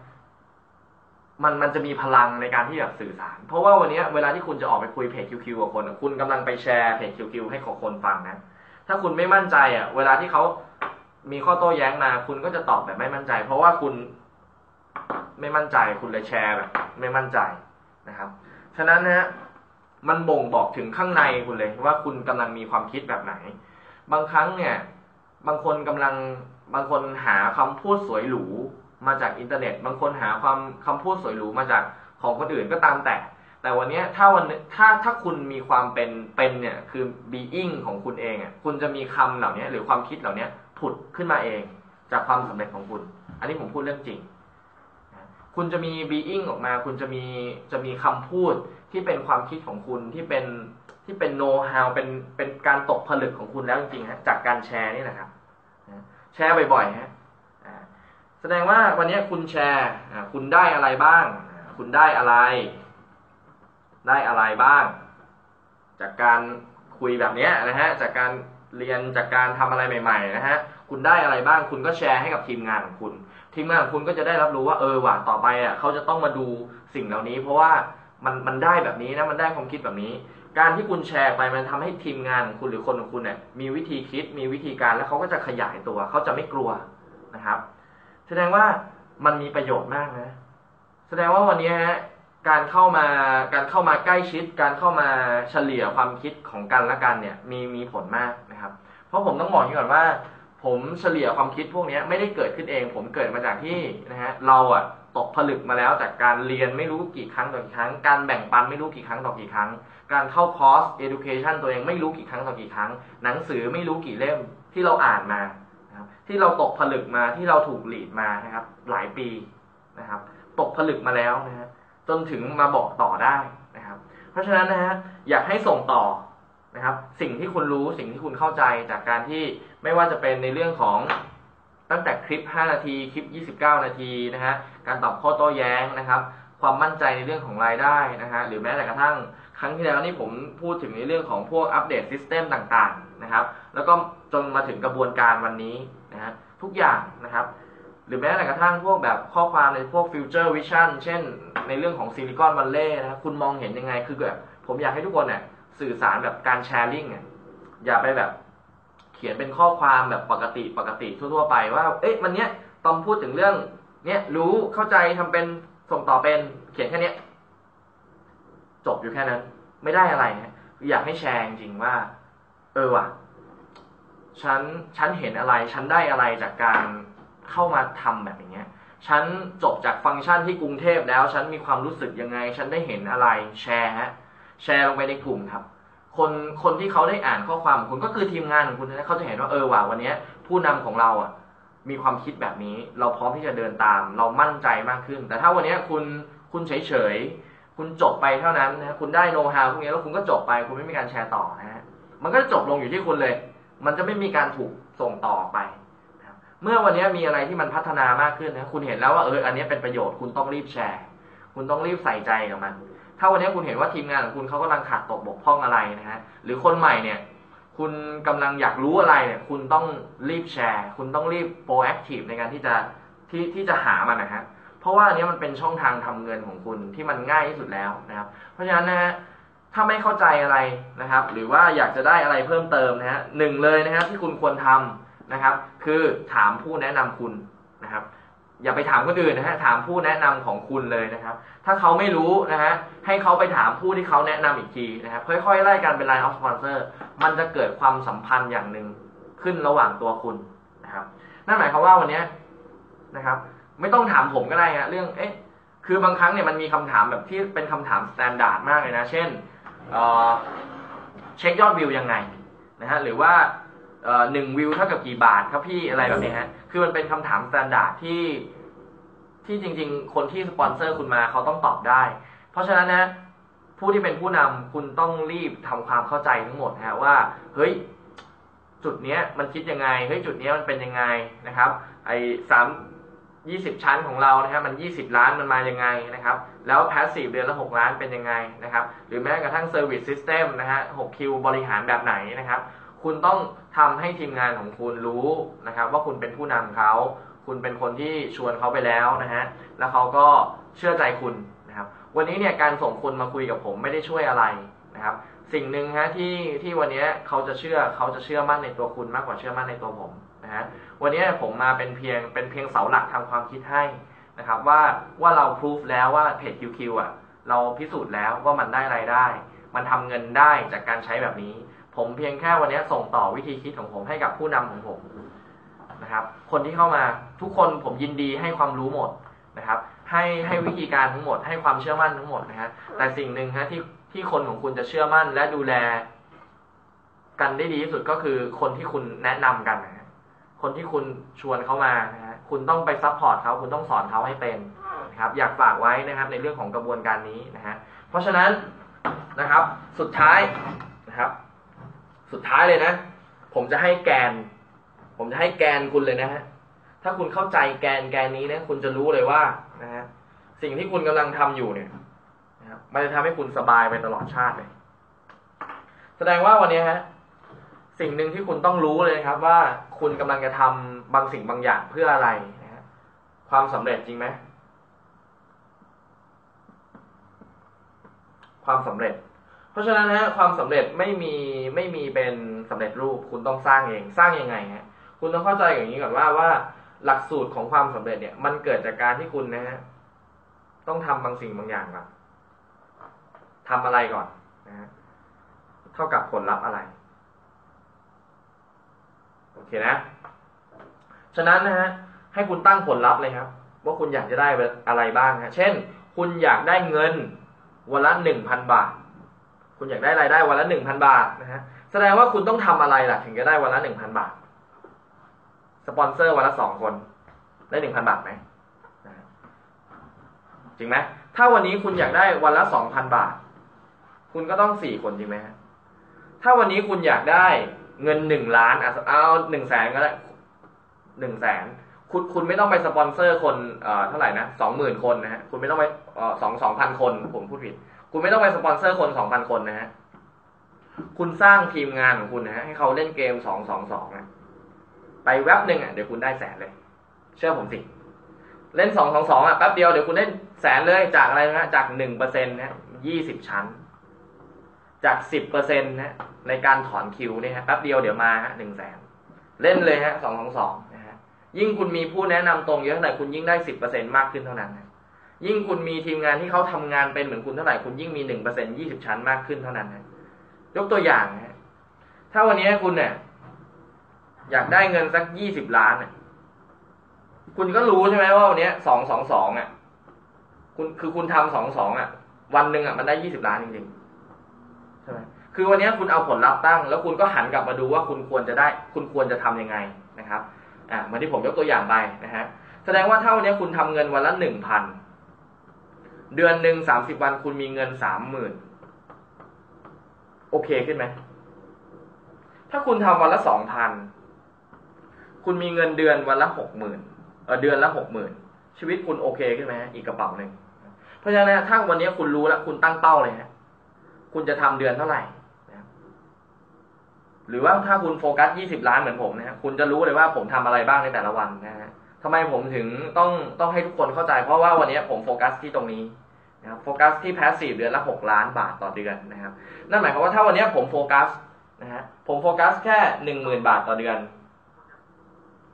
มันมันจะมีพลังในการที่แบบสื่อสาร เพราะว่าวันนี้เวลาที่คุณจะออกไปคุยเพจคิวๆกับคน คุณกำลังไปแชร์เพจคิวๆให้กับคนฟังนะ ถ้าคุณไม่มั่นใจอะ เวลาที่เขามีข้อโต้แย้งมา คุณก็จะตอบแบบไม่มั่นใจ เพราะว่าคุณไม่มั่นใจ คุณเลยแชร์แบบ ไม่มั่นใจนะครับ ฉะนั้นนะฮะมันบ่งบอกถึงข้างในคุณเลยว่าคุณกำลังมีความคิดแบบไหน บางครั้งเนี่ย บางคนกำลังบางคนหาคำพูดสวยหรูมาจากอินเทอร์เน็ต บางคนหาความคำพูดสวยหรูมาจากของคนอื่นก็ตามแต่ แต่วันนี้ถ้าวันถ้าถ้าคุณมีความเป็นเป็นเนี่ยคือ being ของคุณเองอะคุณจะมีคำเหล่านี้หรือความคิดเหล่านี้ผุดขึ้นมาเอง จากความสำเร็จของคุณ อันนี้ผมพูดเรื่องจริง คุณจะมี being ออกมา คุณจะมีจะมีคำพูดที่เป็นความคิดของคุณที่เป็นที่เป็น know how เป็นเป็นการตกผลึกของคุณแล้วจริงๆฮะจากการแชร์นี่แหละครับแชร์บ่อยๆฮะแสดงว่าวันนี้คุณแชร์คุณได้อะไรบ้าง คุณได้อะไร ได้อะไรบ้าง จากการคุยแบบนี้นะฮะจากการเรียนจากการทำอะไรใหม่ ๆ นะฮะคุณได้อะไรบ้าง คุณก็แชร์ให้กับทีมงานของคุณ ทีมงานของคุณก็จะได้รับรู้ว่าเออว่ะต่อไปอะเขาจะต้องมาดูสิ่งเหล่านี้ เพราะว่ามันมันได้แบบนี้นะมันได้ความคิดแบบนี้ การที่คุณแชร์ไปมันทำให้ทีมงานของคุณหรือคนของคุณเนี่ยมีวิธีคิดมีวิธีการแล้วเขาก็จะขยายตัวเขาจะไม่กลัวนะครับ แสดงว่ามันมีประโยชน์มากนะ แสดงว่าวันนี้ฮะการเข้ามาการเข้ามาใกล้ชิด การเข้ามาเฉลี่ยความคิดของกันและกันเนี่ยมีมีผลมากนะครับ เพราะผมต้องบอกก่อนว่า ผมเฉลี่ยความคิดพวกนี้ไม่ได้เกิดขึ้นเอง ผมเกิดมาจากที่นะฮะเราอะตกผลึกมาแล้วจากการเรียนไม่รู้กี่ครั้งต่อกี่ครั้ง การแบ่งปันไม่รู้กี่ครั้งต่อกี่ครั้ง การเข้าคอร์ส education ตัวเองไม่รู้กี่ครั้งต่อกี่ครั้ง หนังสือไม่รู้กี่เล่มที่เราอ่านมานะที่เราตกผลึกมาที่เราถูกหลีดมานะครับ หลายปีนะครับ ตกผลึกมาแล้วนะฮะจนถึงมาบอกต่อได้นะครับ เพราะฉะนั้นนะฮะอยากให้ส่งต่อนะครับ สิ่งที่คุณรู้สิ่งที่คุณเข้าใจจากการที่ ไม่ว่าจะเป็นในเรื่องของตั้งแต่คลิป 5 นาที คลิป 29 นาทีนะฮะ การตอบข้อโต้แย้งนะครับ ความมั่นใจในเรื่องของรายได้นะฮะ หรือแม้แต่กระทั่งครั้งที่แล้วนี่ผมพูดถึงในเรื่องของพวก update system ต่างๆนะครับ แล้วก็จนมาถึงกระบวนการวันนี้นะฮะทุกอย่างนะครับ หรือแม้แต่กระทั่งพวกแบบข้อความในพวก future vision เช่น ในเรื่องของ Silicon Valley นะครับคุณมองเห็นยังไง คือแบบผมอยากให้ทุกคนเนี่ยสื่อสารแบบการแชร์ลิงก์เนี่ยอย่าไปแบบ เขียนเป็นข้อความแบบปกติปกติทั่วๆไปว่า เอ๊ะวันเนี้ยต้องพูดถึงเรื่อง เนี้ยรู้เข้าใจทำเป็นส่งต่อเป็นเขียนแค่เนี้ย จบอยู่แค่นั้น ไม่ได้อะไรนะอยากให้แชร์จริงว่า เออว่ะฉันฉันเห็นอะไร ฉันได้อะไรจากการเข้ามาทำแบบอย่างเงี้ย ฉันจบจากฟังก์ชันที่กรุงเทพแล้ว ฉันมีความรู้สึกยังไง ฉันได้เห็นอะไรแชร์ฮะแชร์ลงไปในกลุ่มครับ คนคนที่เขาได้อ่านข้อความของคุณก็คือทีมงานของคุณนะเขาจะเห็นว่าเออว่ะวันนี้ผู้นำของเราอะมีความคิดแบบนี้ เราพร้อมที่จะเดินตาม เรามั่นใจมากขึ้น แต่ถ้าวันนี้คุณคุณเฉยเฉยคุณจบไปเท่านั้นนะคุณได้โน้ตฮาวพวกนี้แล้วคุณก็จบไป คุณไม่มีการแชร์ต่อนะฮะมันก็จะจบลงอยู่ที่คุณเลย มันจะไม่มีการถูกส่งต่อไปนะเมื่อวันนี้มีอะไรที่มันพัฒนามากขึ้นนะคุณเห็นแล้วว่าเอออันนี้เป็นประโยชน์คุณต้องรีบแชร์ คุณต้องรีบใส่ใจกับมัน ถ้าวันนี้คุณเห็นว่าทีมงานของคุณเขากำลังขาดตกบกพร่องอะไรนะฮะหรือคนใหม่เนี่ยคุณกำลังอยากรู้อะไรเนี่ย คุณต้องรีบแชร์ คุณต้องรีบโปรแอคทีฟในการที่จะที่ที่จะหามันนะฮะเพราะว่าอันนี้มันเป็นช่องทางทำเงินของคุณที่มันง่ายที่สุดแล้วนะครับ เพราะฉะนั้นนะฮะถ้าไม่เข้าใจอะไรนะครับ หรือว่าอยากจะได้อะไรเพิ่มเติมนะฮะหนึ่งเลยนะครับที่คุณควรทำนะครับ คือถามผู้แนะนำคุณนะครับ อย่าไปถามคนอื่นนะฮะถามผู้แนะนำของคุณเลยนะครับ ถ้าเขาไม่รู้นะฮะให้เขาไปถามผู้ที่เขาแนะนำอีกทีนะครับค่อยๆไล่กันเป็น line of sponsor มันจะเกิดความสัมพันธ์อย่างหนึ่งขึ้นระหว่างตัวคุณนะครับ นั่นหมายความว่าวันนี้นะครับ ไม่ต้องถามผมก็ได้ฮะเรื่องเอ๊ะคือบางครั้งเนี่ยมันมีคำถามแบบที่เป็นคำถาม standard มากเลยนะ เช่นเอ่อเช็คยอดวิวยังไงนะฮะหรือว่า หนึ่งวิวเท่ากับกี่บาทครับพี่อะไรแบบนี้ฮะ คือมันเป็นคำถาม standard ที่ที่จริง ๆ คนที่สปอนเซอร์คุณมาเขาต้องตอบได้ เพราะฉะนั้นนะผู้ที่เป็นผู้นำคุณต้องรีบทำความเข้าใจทั้งหมดนะฮะว่า เฮ้ย จุดเนี้ยมันคิดยังไง เฮ้ยจุดเนี้ยมันเป็นยังไงนะครับ ไอ้สามยี่สิบชั้นของเรานะครับมันยี่สิบล้านมันมายังไงนะครับ แล้ว passive เดือนละหกล้านเป็นยังไงนะครับ หรือแม้กระทั่ง service system นะฮะหกคิวบริหารแบบไหนนะครับ คุณต้องทำให้ทีมงานของคุณรู้นะครับ ว่าคุณเป็นผู้นำเขาคุณเป็นคนที่ชวนเขาไปแล้วนะฮะแล้วเขาก็เชื่อใจคุณนะครับ วันนี้เนี่ยการส่งคนมาคุยกับผมไม่ได้ช่วยอะไรนะครับ สิ่งหนึ่งฮะที่ที่วันนี้เขาจะเชื่อเขาจะเชื่อมั่นในตัวคุณมากกว่าเชื่อมั่นในตัวผมนะฮะวันนี้ผมมาเป็นเพียงเป็นเพียงเสาหลักทำความคิดให้นะครับว่าว่าเราพิสูจแล้วว่าเพจ QQ อะเราพิสูจน์แล้วว่ามันได้รายได้ มันทำเงินได้จากการใช้แบบนี้ ผมเพียงแค่วันนี้ส่งต่อวิธีคิดของผมให้กับผู้นำของผมนะครับ คนที่เข้ามาทุกคนผมยินดีให้ความรู้หมดนะครับ ให้ให้วิธีการทั้งหมด ให้ความเชื่อมั่นทั้งหมดนะฮะแต่สิ่งหนึ่งฮะที่ที่คนของคุณจะเชื่อมั่นและดูแล กันได้ดีที่สุดก็คือคนที่คุณแนะนำกันนะฮะคนที่คุณชวนเขามานะฮะคุณต้องไป support เขาคุณต้องสอนเขาให้เป็นนะครับ อยากฝากไว้นะครับในเรื่องของกระบวนการนี้นะฮะเพราะฉะนั้นนะครับ สุดท้ายนะครับ สุดท้ายเลยนะ ผมจะให้แกน ผมจะให้แกนคุณเลยนะฮะ ถ้าคุณเข้าใจแกนแกนนี้นะคุณจะรู้เลยว่านะฮะสิ่งที่คุณกำลังทำอยู่เนี่ยนะครับมันจะทำให้คุณสบายไปตลอดชาติเลย แสดงว่าวันนี้ฮะสิ่งหนึ่งที่คุณต้องรู้เลยครับว่าคุณกำลังจะทำบางสิ่งบางอย่างเพื่ออะไรนะฮะความสำเร็จจริงไหมความสำเร็จ เพราะฉะนั้นนะความสำเร็จไม่มีไม่มีเป็นสำเร็จรูปคุณต้องสร้างเองสร้างยังไงฮะคุณต้องเข้าใจอย่างนี้ก่อนว่าว่าหลักสูตรของความสำเร็จเนี่ย มันเกิดจากการที่คุณนะฮะต้องทำบางสิ่งบางอย่างก่อนทำอะไรก่อนนะฮะเท่ากับผลลัพธ์อะไร โอเคนะ ฉะนั้นนะฮะให้คุณตั้งผลลัพธ์เลยครับ ว่าคุณอยากจะได้อะไรบ้างฮะเช่น คุณอยากได้เงินวันละหนึ่งพันบาท คุณอยากได้รายได้วันละหนึ่งพันบาทนะฮะแสดงว่าคุณต้องทำอะไรล่ะ ถึงจะได้วันละหนึ่งพันบาท สปอนเซอร์วันละสองคน ได้หนึ่งพันบาทไหมจริงไหมถ้าวันนี้คุณอยากได้วันละสองพันบาท คุณก็ต้องสี่คนจริงไหมฮะถ้าวันนี้คุณอยากได้เงินหนึ่งล้านอะเอาหนึ่งแสนก็ได้หนึ่งแสนคุณคุณไม่ต้องไปสปอนเซอร์คนเอ่อเท่าไหร่นะสองหมื่นคนนะฮะคุณไม่ต้องไปเอ่อสองสองพันคนผมพูดผิด คุณไม่ต้องไปสปอนเซอร์คนสองพันคนนะฮะ คุณสร้างทีมงานของคุณนะฮะให้เขาเล่นเกมสองสองสองอะ ไปแว็บหนึ่งอะเดี๋ยวคุณได้แสนเลย เชื่อผมสิ เล่นสองสองสองอะแป๊บเดียวเดี๋ยวคุณได้แสนเลยจากอะไรนะจากหนึ่งเปอร์เซ็นต์นะยี่สิบชั้น จากสิบเปอร์เซ็นต์นะในการถอนคิวเนี่ยฮะแป๊บเดียวเดี๋ยวมาฮะหนึ่งแสนเล่นเลยฮะสองสองสองนะฮะยิ่งคุณมีผู้แนะนำตรงเยอะเท่าไหร่คุณยิ่งได้สิบเปอร์เซ็นต์มากขึ้นเท่านั้นนะ ยิ่งคุณมีทีมงานที่เขาทำงานเป็นเหมือนคุณเท่าไหร่คุณยิ่งมีหนึ่งเปอร์เซ็นยี่สิบชั้นมากขึ้นเท่านั้นนะยกตัวอย่างนะถ้าวันนี้คุณเนี่ย อยากได้เงินสักยี่สิบล้านเนี่ยคุณก็รู้ใช่ไหมว่าวันนี้สองสองสองอะ คุณคือคุณทำสองสองอะ วันหนึ่งอะมันได้ยี่สิบล้านจริงๆใช่ไหมคือวันนี้คุณเอาผลลัพธ์ตั้ง แล้วคุณก็หันกลับมาดูว่าคุณควรจะได้ คุณควรจะทํำยังไงนะครับ อ่าเหมือนที่ผมยกตัวอย่างไปนะฮะแสดงว่าถ้าวันนี้คุณทำเงินวันละหนึ่งพัน เดือนหนึ่งสามสิบวันคุณมีเงินสามหมื่นโอเคขึ้นไหม ถ้าคุณทำวันละสองพันคุณมีเงินเดือนวันละหกหมื่นเดือนละหกหมื่นชีวิตคุณโอเคขึ้นไหมอีกกระเป๋าหนึ่งเพราะฉะนั้นถ้าวันนี้คุณรู้แล้วคุณตั้งเป้าเลยฮะคุณจะทำเดือนเท่าไหร่หรือว่าถ้าคุณโฟกัสยี่สิบล้านเหมือนผมนะฮะคุณจะรู้เลยว่าผมทำอะไรบ้างในแต่ละวันนะฮะ ทำไมผมถึงต้องต้องให้ทุกคนเข้าใจ เพราะว่าวันนี้ผมโฟกัสที่ตรงนี้นะครับโฟกัสที่ passive เดือนละหกล้านบาทต่อเดือนนะครับ นั่นหมายความว่าถ้าวันนี้ผมโฟกัสนะฮะผมโฟกัสแค่หนึ่งหมื่นบาทต่อเดือน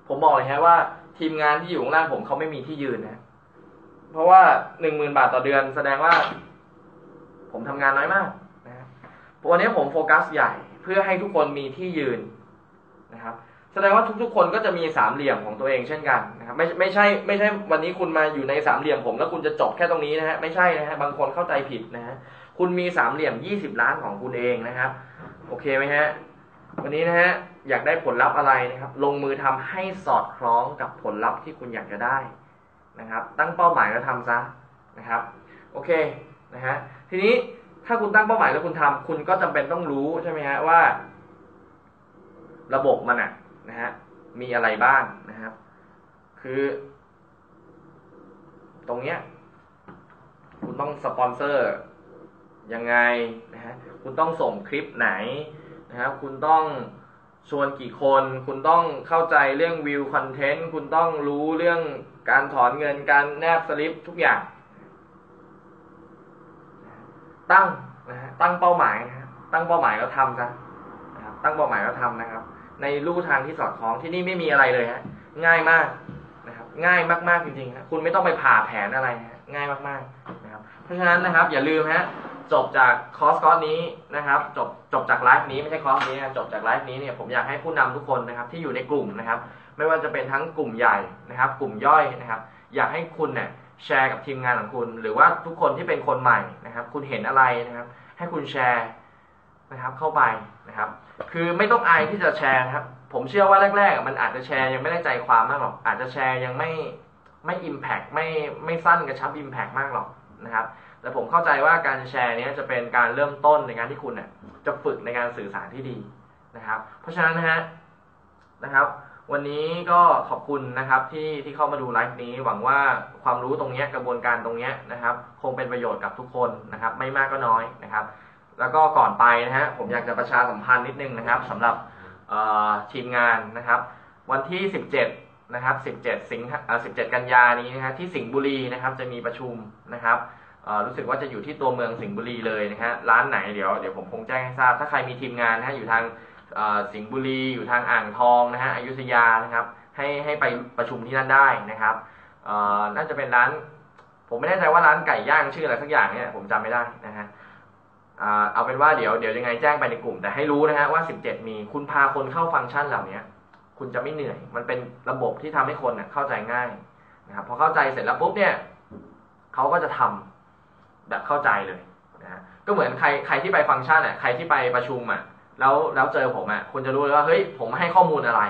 ผมบอกเลยฮะว่าทีมงานที่อยู่ข้างล่างผมเขาไม่มีที่ยืนนะเพราะว่าหนึ่งหมื่นบาทต่อเดือน แสดงว่า ผมทำงานน้อยมากนะวันนี้ผมโฟกัสใหญ่เพื่อให้ทุกคนมีที่ยืนนะครับ แสดงว่าทุกๆ คนก็จะมีสามเหลี่ยมของตัวเองเช่นกันนะครับไม่ไม่ใช่ไม่ใช่วันนี้คุณมาอยู่ในสามเหลี่ยมผมแล้วคุณจะจบแค่ตรงนี้นะฮะไม่ใช่นะฮะบางคนเข้าใจผิดนะฮะคุณมีสามเหลี่ยมยี่สิบล้านของคุณเองนะครับ โอเคไหมฮะวันนี้นะฮะอยากได้ผลลัพธ์อะไรนะครับ ลงมือทำให้สอดคล้องกับผลลัพธ์ที่คุณอยากจะได้นะครับ ตั้งเป้าหมายแล้วทำซะนะครับโอเคนะฮะทีนี้ถ้าคุณตั้งเป้าหมายแล้วคุณทำคุณก็จำเป็นต้องรู้ใช่ไหมฮะว่า ระบบมันอะ นะฮะมีอะไรบ้างนะครับ คือ ตรงเนี้ย คุณต้องสปอนเซอร์ยังไงนะฮะคุณต้องส่งคลิปไหนนะครับ คุณต้องชวนกี่คน คุณต้องเข้าใจเรื่อง view content คุณต้องรู้เรื่องการถอนเงินการแนบสลิปทุกอย่าง ตั้งนะฮะตั้งเป้าหมายนะฮะตั้งเป้าหมายแล้วทำกันนะครับตั้งเป้าหมายแล้วทำนะครับ ในลู่ทางที่สอดคล้องที่นี่ไม่มีอะไรเลยฮะง่ายมากนะครับ ง่ายมากๆจริงๆฮะคุณไม่ต้องไปผ่าแผนอะไรฮะง่ายมากๆนะครับ เพราะฉะนั้นนะครับ อย่าลืมฮะจบจากคอร์สคอร์สนี้นะครับ จบจบจากไลฟ์นี้ไม่ใช่คอร์สนี้นะจบจากไลฟ์นี้เนี่ยผมอยากให้ผู้นำทุกคนนะครับ ที่อยู่ในกลุ่มนะครับ ไม่ว่าจะเป็นทั้งกลุ่มใหญ่นะครับ กลุ่มย่อยนะครับ อยากให้คุณเนี่ยแชร์กับทีมงานของคุณ หรือว่าทุกคนที่เป็นคนใหม่นะครับ คุณเห็นอะไรนะครับ ให้คุณแชร์ นะครับเข้าไปนะครับ คือไม่ต้องอายที่จะแชร์ครับ ผมเชื่อว่าแรกๆ มันอาจจะแชร์ยังไม่ได้ใจความมากหรอก อาจจะแชร์ยังไม่ไม่อิมแพกไม่ไม่สั้นกระชับอิมแพกมากหรอกนะครับแต่ผมเข้าใจว่าการแชร์นี้จะเป็นการเริ่มต้นในการที่คุณเนี่ยจะฝึกในการสื่อสารที่ดีนะครับ เพราะฉะนั้นนะฮะนะครับ วันนี้ก็ขอบคุณนะครับที่ที่เข้ามาดูไลฟ์นี้หวังว่าความรู้ตรงนี้กระบวนการตรงนี้นะครับ คงเป็นประโยชน์กับทุกคนนะครับ ไม่มากก็น้อยนะครับ แล้วก็ก่อนไปนะฮะผมอยากจะประชาสัมพันธ์นิดนึงนะครับสำหรับทีมงานนะครับ วันที่ 17 นะครับ 17 สิงหา17 กันยานี้นะฮะที่สิงห์บุรีนะครับจะมีประชุมนะครับรู้สึกว่าจะอยู่ที่ตัวเมืองสิงห์บุรีเลยนะฮะร้านไหนเดี๋ยวเดี๋ยวผมคงแจ้งให้ทราบ ถ้าใครมีทีมงานนะฮะอยู่ทางสิงห์บุรีอยู่ทางอ่างทองนะฮะอยุธยานะครับให้ให้ไปประชุมที่นั่นได้นะครับน่าจะเป็นร้าน ผมไม่แน่ใจว่าร้านไก่ย่างชื่ออะไรสักอย่างเนี่ยผมจำไม่ได้นะฮะ เอาเป็นว่าเดี๋ยวเดี๋ยวยังไงแจ้งไปในกลุ่ม แต่ให้รู้นะฮะว่า 17 มีคุณพาคนเข้าฟังก์ชันเหล่านี้คุณจะไม่เหนื่อย มันเป็นระบบที่ทำให้คนเข้าใจง่ายนะครับพอเข้าใจเสร็จแล้วปุ๊บเนี่ยเขาก็จะทำแบบเข้าใจเลยนะฮะก็เหมือนใครใครที่ไปฟังก์ชันอะใครที่ไปประชุมอะแล้วแล้วเจอผมอะคุณจะรู้เลยว่าเฮ้ยผมให้ข้อมูลอะไร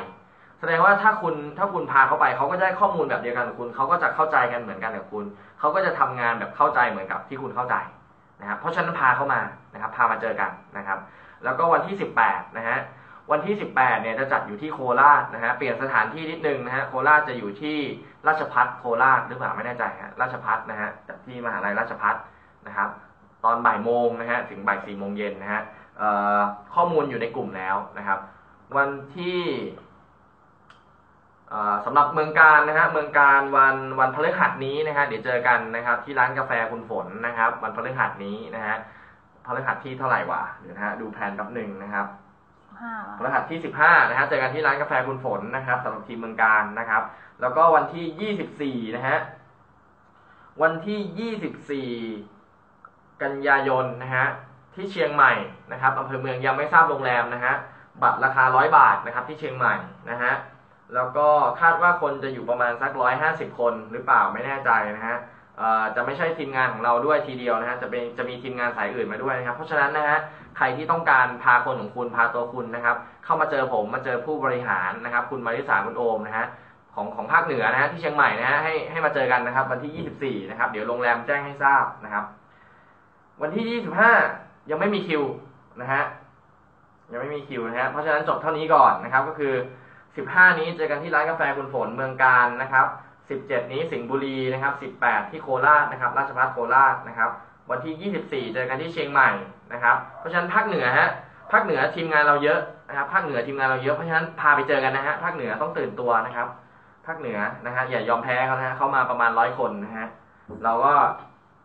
แสดงว่าถ้าคุณถ้าคุณพาเขาไปเขาก็จะได้ข้อมูลแบบเดียวกันกับคุณเขาก็จะเข้าใจกันเหมือนกันกับคุณเขาก็จะทำงานแบบเข้าใจเหมือนกับที่คุณเข้าใจนะครับเพราะฉะนั้นพาเขามา นะครับพามาเจอกันนะครับ แล้วก็วันที่ 18นะฮะวันที่ 18เนี่ยจะจัดอยู่ที่โคราชนะฮะเปลี่ยนสถานที่นิดนึงนะฮะโคราชจะอยู่ที่ราชพัฒโคราชหรือเปล่าไม่แน่ใจฮะราชพัฒนะฮะจัดที่มหาลัยราชพัฒนะครับ ตอนบ่ายโมงนะฮะถึงบ่ายสี่โมงเย็นนะฮะข้อมูลอยู่ในกลุ่มแล้วนะครับ วันที่สำหรับเมืองการนะฮะเมืองการวันวันพฤหัสนี้นะฮะเดี๋ยวเจอกันนะครับ ที่ร้านกาแฟคุณฝนนะครับ วันพฤหัสนี้นะฮะ พฤหัสที่เท่าไหร่วะเดี๋ยวนะฮะดูแผนแป๊บหนึ่งนะครับห้าพฤหัสที่15นะฮะเจอกันที่ร้านกาแฟคุณฝนนะครับสำหรับทีมเมืองการนะครับ แล้วก็วันที่24นะฮะวันที่24กันยายนนะฮะที่เชียงใหม่นะครับอำเภอเมืองยังไม่ทราบโรงแรมนะฮะบัตรราคา100บาทนะครับที่เชียงใหม่นะฮะแล้วก็คาดว่าคนจะอยู่ประมาณสัก150คนหรือเปล่าไม่แน่ใจนะฮะเอ่อ จะไม่ใช่ทีมงานของเราด้วยทีเดียวนะฮะจะเป็นจะมีทีมงานสายอื่นมาด้วยนะครับ เพราะฉะนั้นนะฮะใครที่ต้องการพาคนของคุณพาตัวคุณนะครับ เข้ามาเจอผมมาเจอผู้บริหารนะครับ คุณมาริสาคุณโอมนะฮะของของภาคเหนือนะฮะที่เชียงใหม่นะฮะให้ให้มาเจอกันนะครับ วันที่ 24 นะครับ เดี๋ยวโรงแรมแจ้งให้ทราบนะครับ วันที่ 25 ยังไม่มีคิวนะฮะยังไม่มีคิวนะฮะเพราะฉะนั้นจบเท่านี้ก่อนนะครับ ก็คือ 15 นี้เจอกันที่ร้านกาแฟคุณฝนเมืองการนะครับ 17 นี้สิงห์บุรีนะครับ 18 ที่โคราชนะครับ ราชพัฒโคราชนะครับ วันที่ 24 เจอกันที่เชียงใหม่นะครับ เพราะฉะนั้นภาคเหนือฮะ ภาคเหนือทีมงานเราเยอะนะครับ ภาคเหนือทีมงานเราเยอะ เพราะฉะนั้นพาไปเจอกันนะฮะ ภาคเหนือต้องตื่นตัวนะครับ ภาคเหนือนะฮะอย่ายอมแพ้เขานะฮะเข้ามาประมาณร้อยคนนะฮะ เราก็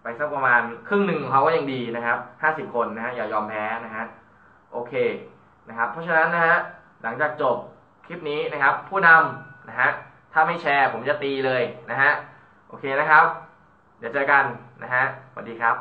ไปสักประมาณครึ่งหนึ่งของเขาก็ยังดีนะครับ 50 คนนะฮะอย่ายอมแพ้นะฮะ โอเคนะครับ เพราะฉะนั้นนะฮะ หลังจากจบคลิปนี้นะครับ ผู้นำนะฮะ ถ้าไม่แชร์ผมจะตีเลยนะฮะ โอเคนะครับ เดี๋ยวเจอกันนะฮะ สวัสดีครับ